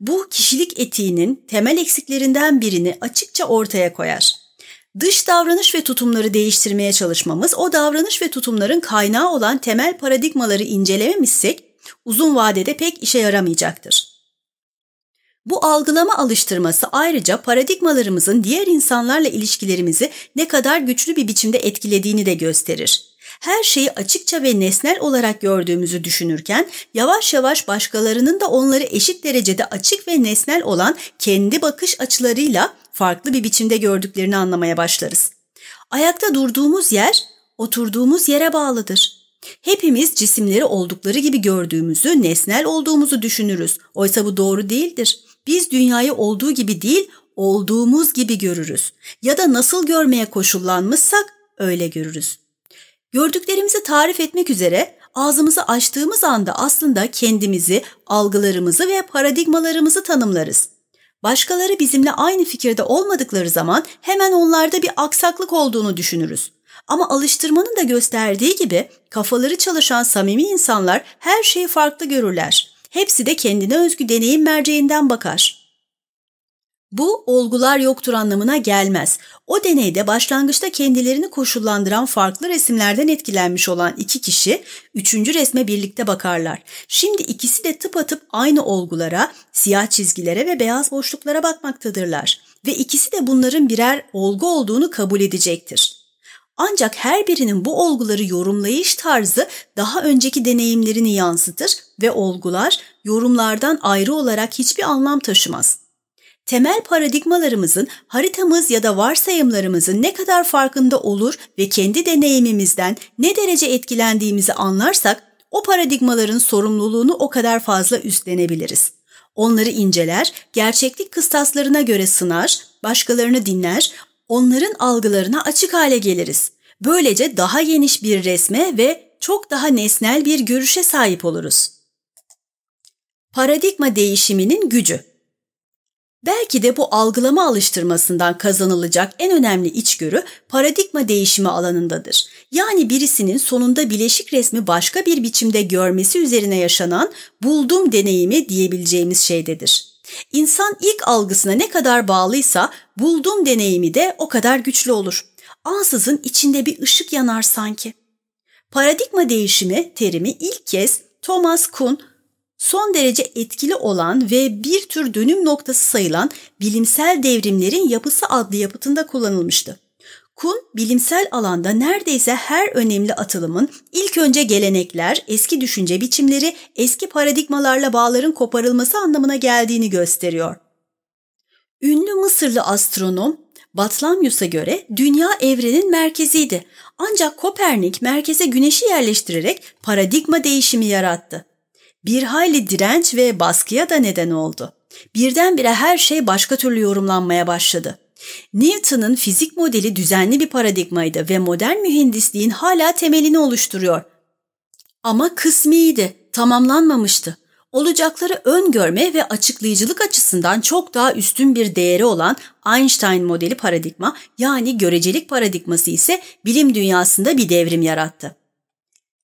Bu kişilik etiğinin temel eksiklerinden birini açıkça ortaya koyar. Dış davranış ve tutumları değiştirmeye çalışmamız o davranış ve tutumların kaynağı olan temel paradigmaları incelememişsek uzun vadede pek işe yaramayacaktır. Bu algılama alıştırması ayrıca paradigmalarımızın diğer insanlarla ilişkilerimizi ne kadar güçlü bir biçimde etkilediğini de gösterir. Her şeyi açıkça ve nesnel olarak gördüğümüzü düşünürken yavaş yavaş başkalarının da onları eşit derecede açık ve nesnel olan kendi bakış açılarıyla farklı bir biçimde gördüklerini anlamaya başlarız. Ayakta durduğumuz yer oturduğumuz yere bağlıdır. Hepimiz cisimleri oldukları gibi gördüğümüzü, nesnel olduğumuzu düşünürüz. Oysa bu doğru değildir. Biz dünyayı olduğu gibi değil, olduğumuz gibi görürüz. Ya da nasıl görmeye koşullanmışsak öyle görürüz. Gördüklerimizi tarif etmek üzere ağzımızı açtığımız anda aslında kendimizi, algılarımızı ve paradigmalarımızı tanımlarız. Başkaları bizimle aynı fikirde olmadıkları zaman hemen onlarda bir aksaklık olduğunu düşünürüz. Ama alıştırmanın da gösterdiği gibi kafaları çalışan samimi insanlar her şeyi farklı görürler. Hepsi de kendine özgü deneyim merceğinden bakar. Bu olgular yoktur anlamına gelmez. O deneyde başlangıçta kendilerini koşullandıran farklı resimlerden etkilenmiş olan iki kişi üçüncü resme birlikte bakarlar. Şimdi ikisi de tıpatıp aynı olgulara, siyah çizgilere ve beyaz boşluklara bakmaktadırlar. Ve ikisi de bunların birer olgu olduğunu kabul edecektir. Ancak her birinin bu olguları yorumlayış tarzı daha önceki deneyimlerini yansıtır ve olgular yorumlardan ayrı olarak hiçbir anlam taşımaz. Temel paradigmalarımızın, haritamız ya da varsayımlarımızın ne kadar farkında olur ve kendi deneyimimizden ne derece etkilendiğimizi anlarsak o paradigmaların sorumluluğunu o kadar fazla üstlenebiliriz. Onları inceler, gerçeklik kıstaslarına göre sınar, başkalarını dinler, onların algılarına açık hale geliriz. Böylece daha geniş bir resme ve çok daha nesnel bir görüşe sahip oluruz. Paradigma değişiminin gücü Belki de bu algılama alıştırmasından kazanılacak en önemli içgörü paradigma değişimi alanındadır. Yani birisinin sonunda bileşik resmi başka bir biçimde görmesi üzerine yaşanan buldum deneyimi diyebileceğimiz şeydedir. İnsan ilk algısına ne kadar bağlıysa buldum deneyimi de o kadar güçlü olur. Ansızın içinde bir ışık yanar sanki. Paradigma değişimi terimi ilk kez Thomas Kuhn son derece etkili olan ve bir tür dönüm noktası sayılan bilimsel devrimlerin yapısı adlı yapıtında kullanılmıştı. Kuhn, bilimsel alanda neredeyse her önemli atılımın ilk önce gelenekler, eski düşünce biçimleri, eski paradigmalarla bağların koparılması anlamına geldiğini gösteriyor. Ünlü Mısırlı astronom Batlamyus'a göre dünya evrenin merkeziydi. Ancak Kopernik merkeze güneşi yerleştirerek paradigma değişimi yarattı. Bir hayli direnç ve baskıya da neden oldu. Birdenbire her şey başka türlü yorumlanmaya başladı. Newton'un fizik modeli düzenli bir paradigmaydı ve modern mühendisliğin hala temelini oluşturuyor. Ama kısmiydi, tamamlanmamıştı. Olacakları öngörme ve açıklayıcılık açısından çok daha üstün bir değeri olan Einstein modeli paradigma yani görecelik paradigması ise bilim dünyasında bir devrim yarattı.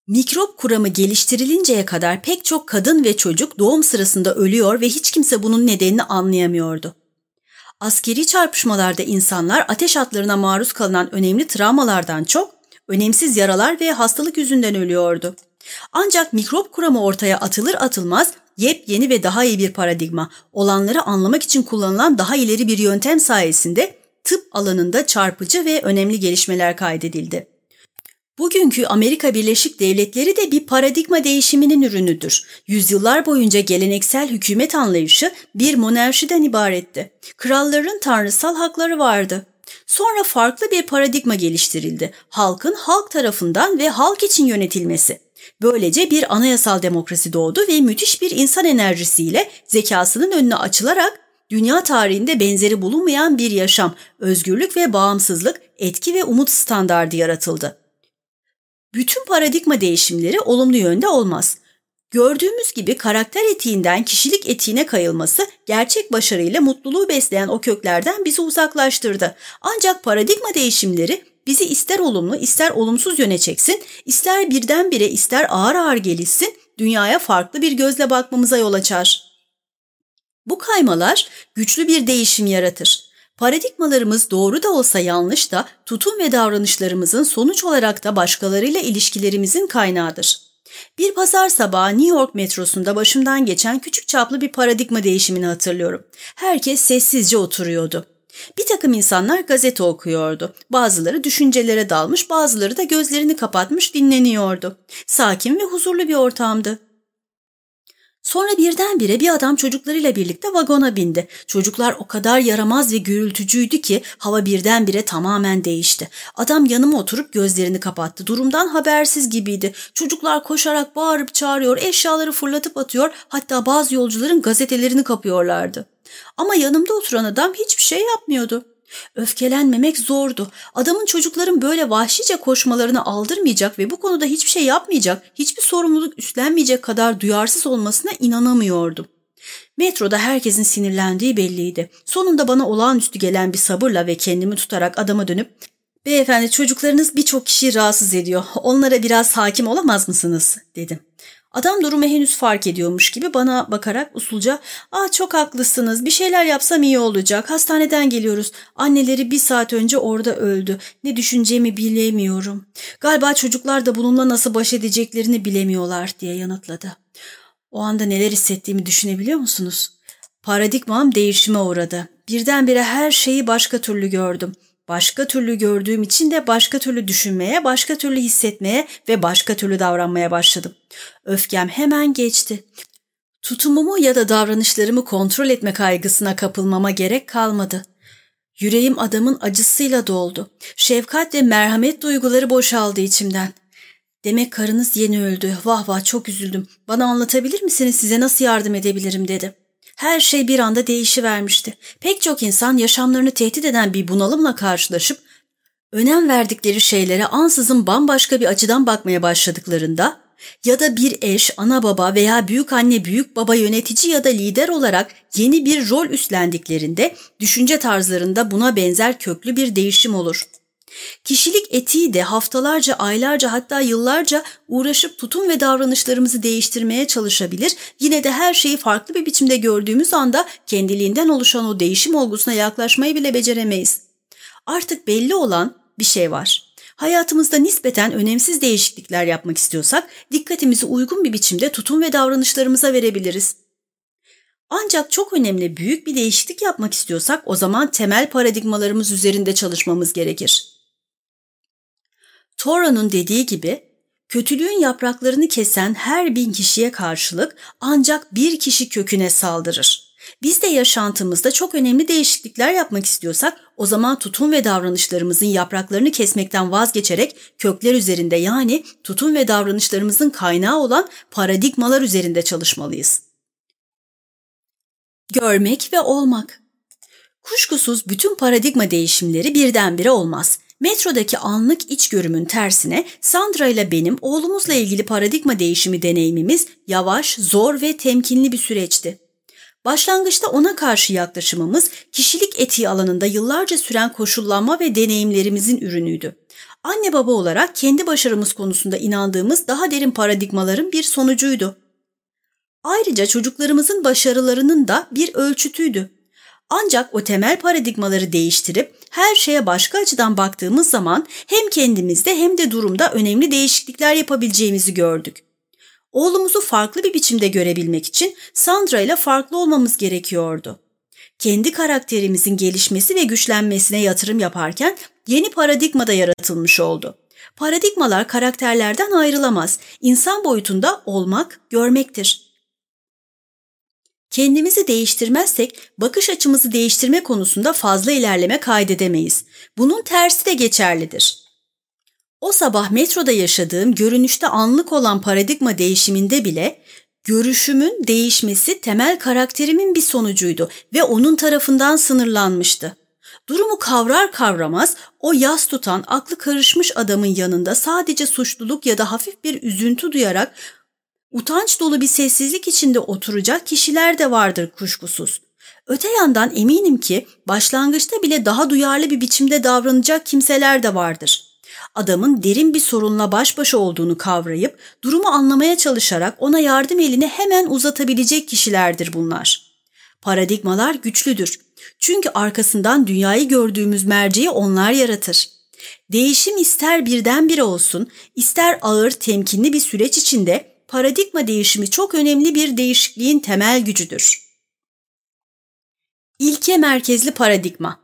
Mikrop kuramı geliştirilinceye kadar pek çok kadın ve çocuk doğum sırasında ölüyor ve hiç kimse bunun nedenini anlayamıyordu. Askeri çarpışmalarda insanlar ateş atlarına maruz kalınan önemli travmalardan çok önemsiz yaralar ve hastalık yüzünden ölüyordu. Ancak mikrop kuramı ortaya atılır atılmaz yepyeni ve daha iyi bir paradigma, olanları anlamak için kullanılan daha ileri bir yöntem sayesinde tıp alanında çarpıcı ve önemli gelişmeler kaydedildi. Bugünkü Amerika Birleşik Devletleri de bir paradigma değişiminin ürünüdür. Yüzyıllar boyunca geleneksel hükümet anlayışı bir monarşiden ibaretti. Kralların tanrısal hakları vardı. Sonra farklı bir paradigma geliştirildi. Halkın halk tarafından ve halk için yönetilmesi. Böylece bir anayasal demokrasi doğdu ve müthiş bir insan enerjisiyle zekasının önüne açılarak dünya tarihinde benzeri bulunmayan bir yaşam, özgürlük ve bağımsızlık, etki ve umut standardı yaratıldı. Bütün paradigma değişimleri olumlu yönde olmaz. Gördüğümüz gibi karakter etiğinden kişilik etiğine kayılması gerçek başarıyla mutluluğu besleyen o köklerden bizi uzaklaştırdı. Ancak paradigma değişimleri bizi ister olumlu ister olumsuz yöne çeksin, ister birdenbire ister ağır ağır gelişsin, dünyaya farklı bir gözle bakmamıza yol açar. Bu kaymalar güçlü bir değişim yaratır. Paradigmalarımız doğru da olsa yanlış da tutum ve davranışlarımızın sonuç olarak da başkalarıyla ilişkilerimizin kaynağıdır. Bir pazar sabahı New York metrosunda başımdan geçen küçük çaplı bir paradigma değişimini hatırlıyorum. Herkes sessizce oturuyordu. Bir takım insanlar gazete okuyordu. Bazıları düşüncelere dalmış, bazıları da gözlerini kapatmış dinleniyordu. Sakin ve huzurlu bir ortamdı. Sonra birdenbire bir adam çocuklarıyla birlikte vagona bindi. Çocuklar o kadar yaramaz ve gürültücüydü ki hava birdenbire tamamen değişti. Adam yanıma oturup gözlerini kapattı. Durumdan habersiz gibiydi. Çocuklar koşarak bağırıp çağırıyor, eşyaları fırlatıp atıyor, hatta bazı yolcuların gazetelerini kapıyorlardı. Ama yanımda oturan adam hiçbir şey yapmıyordu. Öfkelenmemek zordu. Adamın çocukların böyle vahşice koşmalarını aldırmayacak ve bu konuda hiçbir şey yapmayacak, hiçbir sorumluluk üstlenmeyecek kadar duyarsız olmasına inanamıyordum. Metroda herkesin sinirlendiği belliydi. Sonunda bana olağanüstü gelen bir sabırla ve kendimi tutarak adama dönüp ''Beyefendi çocuklarınız birçok kişiyi rahatsız ediyor. Onlara biraz hakim olamaz mısınız?'' dedim. Adam durumu henüz fark ediyormuş gibi bana bakarak usulca ''Aa çok haklısınız bir şeyler yapsam iyi olacak hastaneden geliyoruz anneleri bir saat önce orada öldü ne düşüneceğimi bilemiyorum galiba çocuklar da bununla nasıl baş edeceklerini bilemiyorlar'' diye yanıtladı. O anda neler hissettiğimi düşünebiliyor musunuz? Paradigmam değişime uğradı. Birdenbire her şeyi başka türlü gördüm. Başka türlü gördüğüm için de başka türlü düşünmeye, başka türlü hissetmeye ve başka türlü davranmaya başladım. Öfkem hemen geçti. Tutumumu ya da davranışlarımı kontrol etme kaygısına kapılmama gerek kalmadı. Yüreğim adamın acısıyla doldu. Şefkat ve merhamet duyguları boşaldı içimden. Demek karınız yeni öldü. Vah vah çok üzüldüm. Bana anlatabilir misiniz size nasıl yardım edebilirim dedi. Her şey bir anda değişivermişti. Pek çok insan yaşamlarını tehdit eden bir bunalımla karşılaşıp önem verdikleri şeylere ansızın bambaşka bir açıdan bakmaya başladıklarında ya da bir eş, ana baba veya büyük anne, büyük baba yönetici ya da lider olarak yeni bir rol üstlendiklerinde düşünce tarzlarında buna benzer köklü bir değişim olur. Kişilik etiği de haftalarca, aylarca hatta yıllarca uğraşıp tutum ve davranışlarımızı değiştirmeye çalışabilir. Yine de her şeyi farklı bir biçimde gördüğümüz anda kendiliğinden oluşan o değişim olgusuna yaklaşmayı bile beceremeyiz. Artık belli olan bir şey var. Hayatımızda nispeten önemsiz değişiklikler yapmak istiyorsak dikkatimizi uygun bir biçimde tutum ve davranışlarımıza verebiliriz. Ancak çok önemli büyük bir değişiklik yapmak istiyorsak o zaman temel paradigmalarımız üzerinde çalışmamız gerekir. Tora'nın dediği gibi kötülüğün yapraklarını kesen her bin kişiye karşılık ancak bir kişi köküne saldırır. Biz de yaşantımızda çok önemli değişiklikler yapmak istiyorsak o zaman tutum ve davranışlarımızın yapraklarını kesmekten vazgeçerek kökler üzerinde yani tutum ve davranışlarımızın kaynağı olan paradigmalar üzerinde çalışmalıyız. Görmek ve olmak Kuşkusuz bütün paradigma değişimleri birdenbire olmaz. Metrodaki anlık iç görümün tersine Sandra ile benim oğlumuzla ilgili paradigma değişimi deneyimimiz yavaş, zor ve temkinli bir süreçti. Başlangıçta ona karşı yaklaşımımız kişilik etiği alanında yıllarca süren koşullanma ve deneyimlerimizin ürünüydü. Anne baba olarak kendi başarımız konusunda inandığımız daha derin paradigmaların bir sonucuydu. Ayrıca çocuklarımızın başarılarının da bir ölçütüydü. Ancak o temel paradigmaları değiştirip her şeye başka açıdan baktığımız zaman hem kendimizde hem de durumda önemli değişiklikler yapabileceğimizi gördük. Oğlumuzu farklı bir biçimde görebilmek için Sandra ile farklı olmamız gerekiyordu. Kendi karakterimizin gelişmesi ve güçlenmesine yatırım yaparken yeni paradigma da yaratılmış oldu. Paradigmalar karakterlerden ayrılamaz. İnsan boyutunda olmak, görmektir. Kendimizi değiştirmezsek bakış açımızı değiştirme konusunda fazla ilerleme kaydedemeyiz. Bunun tersi de geçerlidir. O sabah metroda yaşadığım görünüşte anlık olan paradigma değişiminde bile görüşümün değişmesi temel karakterimin bir sonucuydu ve onun tarafından sınırlanmıştı. Durumu kavrar kavramaz o yas tutan aklı karışmış adamın yanında sadece suçluluk ya da hafif bir üzüntü duyarak utanç dolu bir sessizlik içinde oturacak kişiler de vardır kuşkusuz. Öte yandan eminim ki başlangıçta bile daha duyarlı bir biçimde davranacak kimseler de vardır. Adamın derin bir sorunla baş başa olduğunu kavrayıp durumu anlamaya çalışarak ona yardım elini hemen uzatabilecek kişilerdir bunlar. Paradigmalar güçlüdür. Çünkü arkasından dünyayı gördüğümüz merceği onlar yaratır. Değişim ister birdenbire olsun, ister ağır, temkinli bir süreç içinde paradigma değişimi çok önemli bir değişikliğin temel gücüdür. İlke merkezli paradigma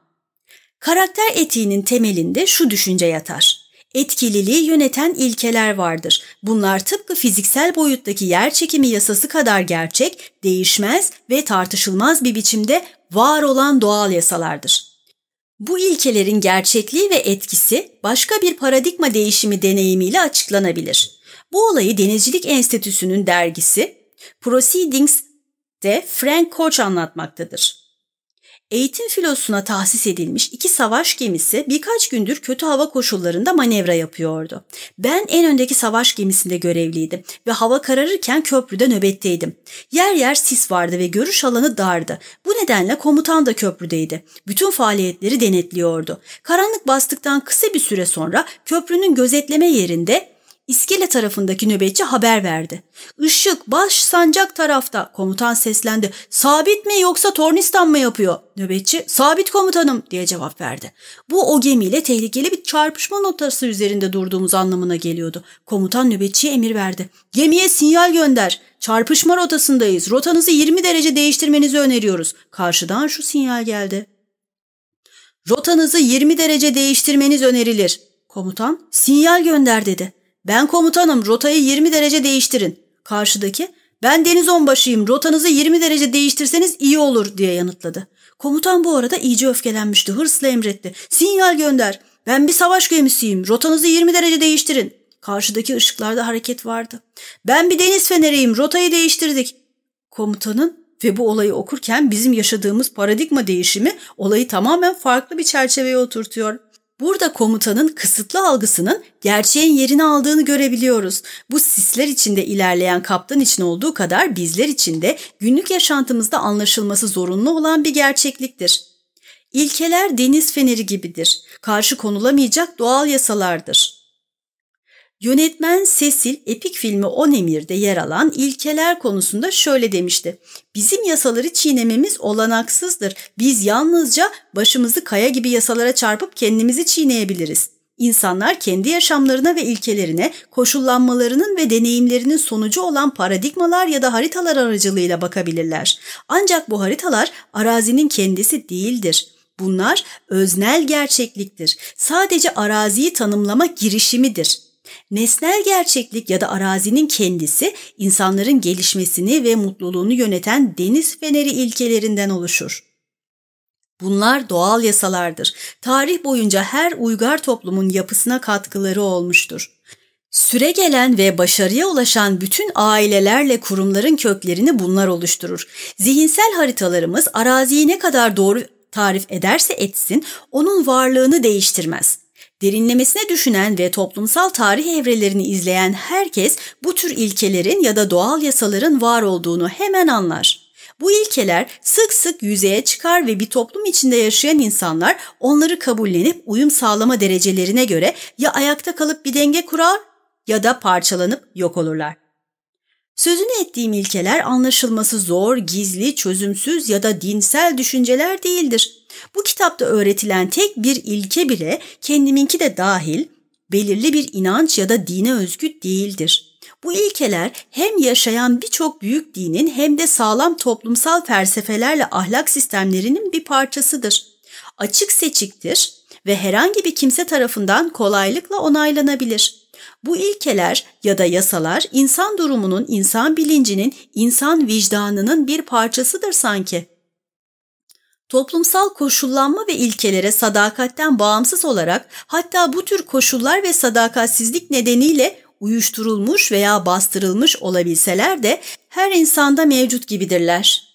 Karakter etiğinin temelinde şu düşünce yatar. Etkililiği yöneten ilkeler vardır. Bunlar tıpkı fiziksel boyuttaki yer çekimi yasası kadar gerçek, değişmez ve tartışılmaz bir biçimde var olan doğal yasalardır. Bu ilkelerin gerçekliği ve etkisi başka bir paradigma değişimi deneyimiyle açıklanabilir. Bu olayı Denizcilik Enstitüsü'nün dergisi Proceedings'te Frank Koch anlatmaktadır. Eğitim filosuna tahsis edilmiş iki savaş gemisi birkaç gündür kötü hava koşullarında manevra yapıyordu. Ben en öndeki savaş gemisinde görevliydim ve hava kararırken köprüde nöbetteydim. Yer yer sis vardı ve görüş alanı dardı. Bu nedenle komutan da köprüdeydi. Bütün faaliyetleri denetliyordu. Karanlık bastıktan kısa bir süre sonra köprünün gözetleme yerinde İskele tarafındaki nöbetçi haber verdi. Işık baş sancak tarafta. Komutan seslendi. Sabit mi yoksa tornistan mı yapıyor? Nöbetçi sabit komutanım diye cevap verdi. Bu o gemiyle tehlikeli bir çarpışma notası üzerinde durduğumuz anlamına geliyordu. Komutan nöbetçiye emir verdi. Gemiye sinyal gönder. Çarpışma rotasındayız. Rotanızı 20 derece değiştirmenizi öneriyoruz. Karşıdan şu sinyal geldi. Rotanızı 20 derece değiştirmeniz önerilir. Komutan sinyal gönder dedi. Ben komutanım rotayı 20 derece değiştirin. Karşıdaki ben deniz onbaşıyım rotanızı 20 derece değiştirseniz iyi olur diye yanıtladı. Komutan bu arada iyice öfkelenmişti hırsla emretti. Sinyal gönder ben bir savaş gemisiyim rotanızı 20 derece değiştirin. Karşıdaki ışıklarda hareket vardı. Ben bir deniz feneriyim rotayı değiştirdik. Komutanın ve bu olayı okurken bizim yaşadığımız paradigma değişimi olayı tamamen farklı bir çerçeveye oturtuyor. Burada komutanın kısıtlı algısının gerçeğin yerini aldığını görebiliyoruz. Bu sisler içinde ilerleyen kaptan için olduğu kadar bizler için de günlük yaşantımızda anlaşılması zorunlu olan bir gerçekliktir. İlkeler deniz feneri gibidir. Karşı konulamayacak doğal yasalardır. Yönetmen Cecil epik filmi On Emir'de yer alan ilkeler konusunda şöyle demişti. Bizim yasaları çiğnememiz olanaksızdır. Biz yalnızca başımızı kaya gibi yasalara çarpıp kendimizi çiğneyebiliriz. İnsanlar kendi yaşamlarına ve ilkelerine koşullanmalarının ve deneyimlerinin sonucu olan paradigmalar ya da haritalar aracılığıyla bakabilirler. Ancak bu haritalar arazinin kendisi değildir. Bunlar öznel gerçekliktir. Sadece araziyi tanımlama girişimidir. Nesnel gerçeklik ya da arazinin kendisi insanların gelişmesini ve mutluluğunu yöneten deniz feneri ilkelerinden oluşur. Bunlar doğal yasalardır. Tarih boyunca her uygar toplumun yapısına katkıları olmuştur. Süre gelen ve başarıya ulaşan bütün ailelerle kurumların köklerini bunlar oluşturur. Zihinsel haritalarımız araziyi ne kadar doğru tarif ederse etsin onun varlığını değiştirmez. Derinlemesine düşünen ve toplumsal tarih evrelerini izleyen herkes bu tür ilkelerin ya da doğal yasaların var olduğunu hemen anlar. Bu ilkeler sık sık yüzeye çıkar ve bir toplum içinde yaşayan insanlar onları kabullenip uyum sağlama derecelerine göre ya ayakta kalıp bir denge kurar ya da parçalanıp yok olurlar. Sözünü ettiğim ilkeler anlaşılması zor, gizli, çözümsüz ya da dinsel düşünceler değildir. Bu kitapta öğretilen tek bir ilke bile kendiminki de dahil belirli bir inanç ya da dine özgü değildir. Bu ilkeler hem yaşayan birçok büyük dinin hem de sağlam toplumsal felsefelerle ahlak sistemlerinin bir parçasıdır. Açık seçiktir ve herhangi bir kimse tarafından kolaylıkla onaylanabilir. Bu ilkeler ya da yasalar insan durumunun, insan bilincinin, insan vicdanının bir parçasıdır sanki. Toplumsal koşullanma ve ilkelere sadakatten bağımsız olarak hatta bu tür koşullar ve sadakatsizlik nedeniyle uyuşturulmuş veya bastırılmış olabilseler de her insanda mevcut gibidirler.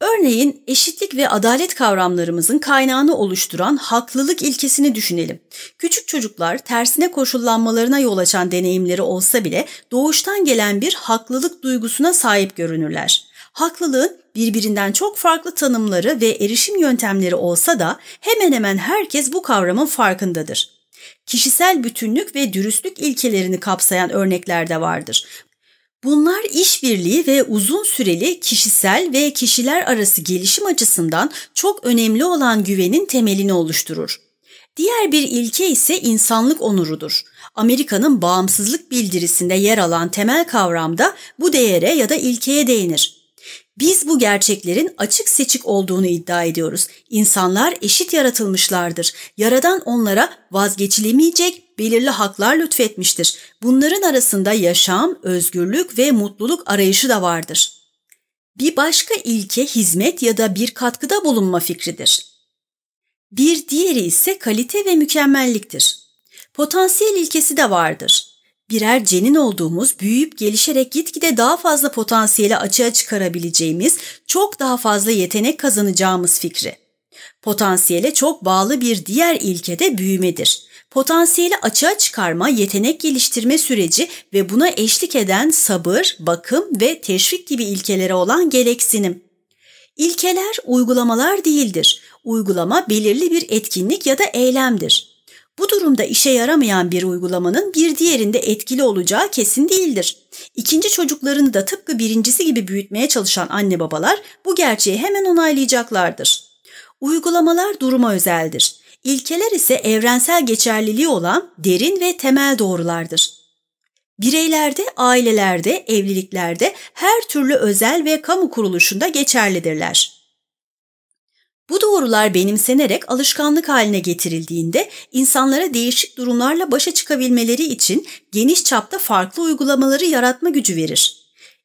Örneğin eşitlik ve adalet kavramlarımızın kaynağını oluşturan haklılık ilkesini düşünelim. Küçük çocuklar tersine koşullanmalarına yol açan deneyimleri olsa bile doğuştan gelen bir haklılık duygusuna sahip görünürler. Haklılığın birbirinden çok farklı tanımları ve erişim yöntemleri olsa da hemen hemen herkes bu kavramın farkındadır. Kişisel bütünlük ve dürüstlük ilkelerini kapsayan örnekler de vardır. Bunlar işbirliği ve uzun süreli kişisel ve kişiler arası gelişim açısından çok önemli olan güvenin temelini oluşturur. Diğer bir ilke ise insanlık onurudur. Amerika'nın bağımsızlık bildirisinde yer alan temel kavramda bu değere ya da ilkeye değinir. Biz bu gerçeklerin açık seçik olduğunu iddia ediyoruz. İnsanlar eşit yaratılmışlardır. Yaradan onlara vazgeçilemeyecek belirli haklar lütfetmiştir. Bunların arasında yaşam, özgürlük ve mutluluk arayışı da vardır. Bir başka ilke hizmet ya da bir katkıda bulunma fikridir. Bir diğeri ise kalite ve mükemmelliktir. Potansiyel ilkesi de vardır birer cenin olduğumuz, büyüyüp gelişerek gitgide daha fazla potansiyeli açığa çıkarabileceğimiz, çok daha fazla yetenek kazanacağımız fikri. Potansiyele çok bağlı bir diğer ilke de büyümedir. Potansiyeli açığa çıkarma, yetenek geliştirme süreci ve buna eşlik eden sabır, bakım ve teşvik gibi ilkelere olan gereksinim. İlkeler uygulamalar değildir. Uygulama belirli bir etkinlik ya da eylemdir. Bu durumda işe yaramayan bir uygulamanın bir diğerinde etkili olacağı kesin değildir. İkinci çocuklarını da tıpkı birincisi gibi büyütmeye çalışan anne babalar bu gerçeği hemen onaylayacaklardır. Uygulamalar duruma özeldir. İlkeler ise evrensel geçerliliği olan derin ve temel doğrulardır. Bireylerde, ailelerde, evliliklerde her türlü özel ve kamu kuruluşunda geçerlidirler. Bu doğrular benimsenerek alışkanlık haline getirildiğinde insanlara değişik durumlarla başa çıkabilmeleri için geniş çapta farklı uygulamaları yaratma gücü verir.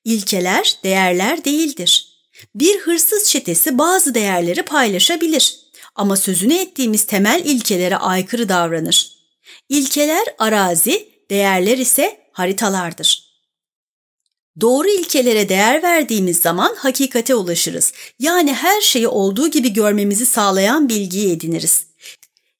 İlkeler değerler değildir. Bir hırsız çetesi bazı değerleri paylaşabilir ama sözünü ettiğimiz temel ilkelere aykırı davranır. İlkeler arazi, değerler ise haritalardır. Doğru ilkelere değer verdiğimiz zaman hakikate ulaşırız. Yani her şeyi olduğu gibi görmemizi sağlayan bilgiyi ediniriz.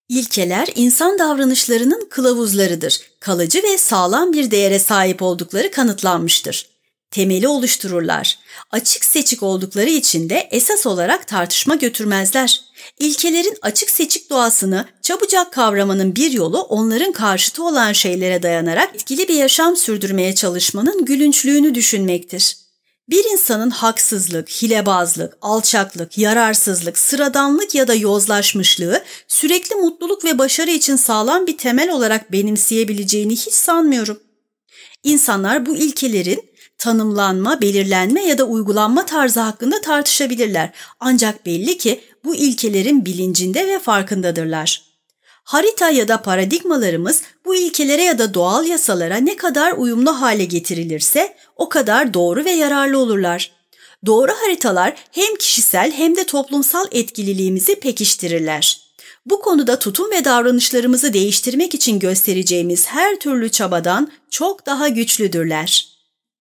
İlkeler insan davranışlarının kılavuzlarıdır. Kalıcı ve sağlam bir değere sahip oldukları kanıtlanmıştır. Temeli oluştururlar. Açık seçik oldukları için de esas olarak tartışma götürmezler. İlkelerin açık seçik doğasını çabucak kavramanın bir yolu onların karşıtı olan şeylere dayanarak etkili bir yaşam sürdürmeye çalışmanın gülünçlüğünü düşünmektir. Bir insanın haksızlık, hilebazlık, alçaklık, yararsızlık, sıradanlık ya da yozlaşmışlığı sürekli mutluluk ve başarı için sağlam bir temel olarak benimseyebileceğini hiç sanmıyorum. İnsanlar bu ilkelerin tanımlanma, belirlenme ya da uygulanma tarzı hakkında tartışabilirler. Ancak belli ki bu ilkelerin bilincinde ve farkındadırlar. Harita ya da paradigmalarımız bu ilkelere ya da doğal yasalara ne kadar uyumlu hale getirilirse o kadar doğru ve yararlı olurlar. Doğru haritalar hem kişisel hem de toplumsal etkililiğimizi pekiştirirler. Bu konuda tutum ve davranışlarımızı değiştirmek için göstereceğimiz her türlü çabadan çok daha güçlüdürler.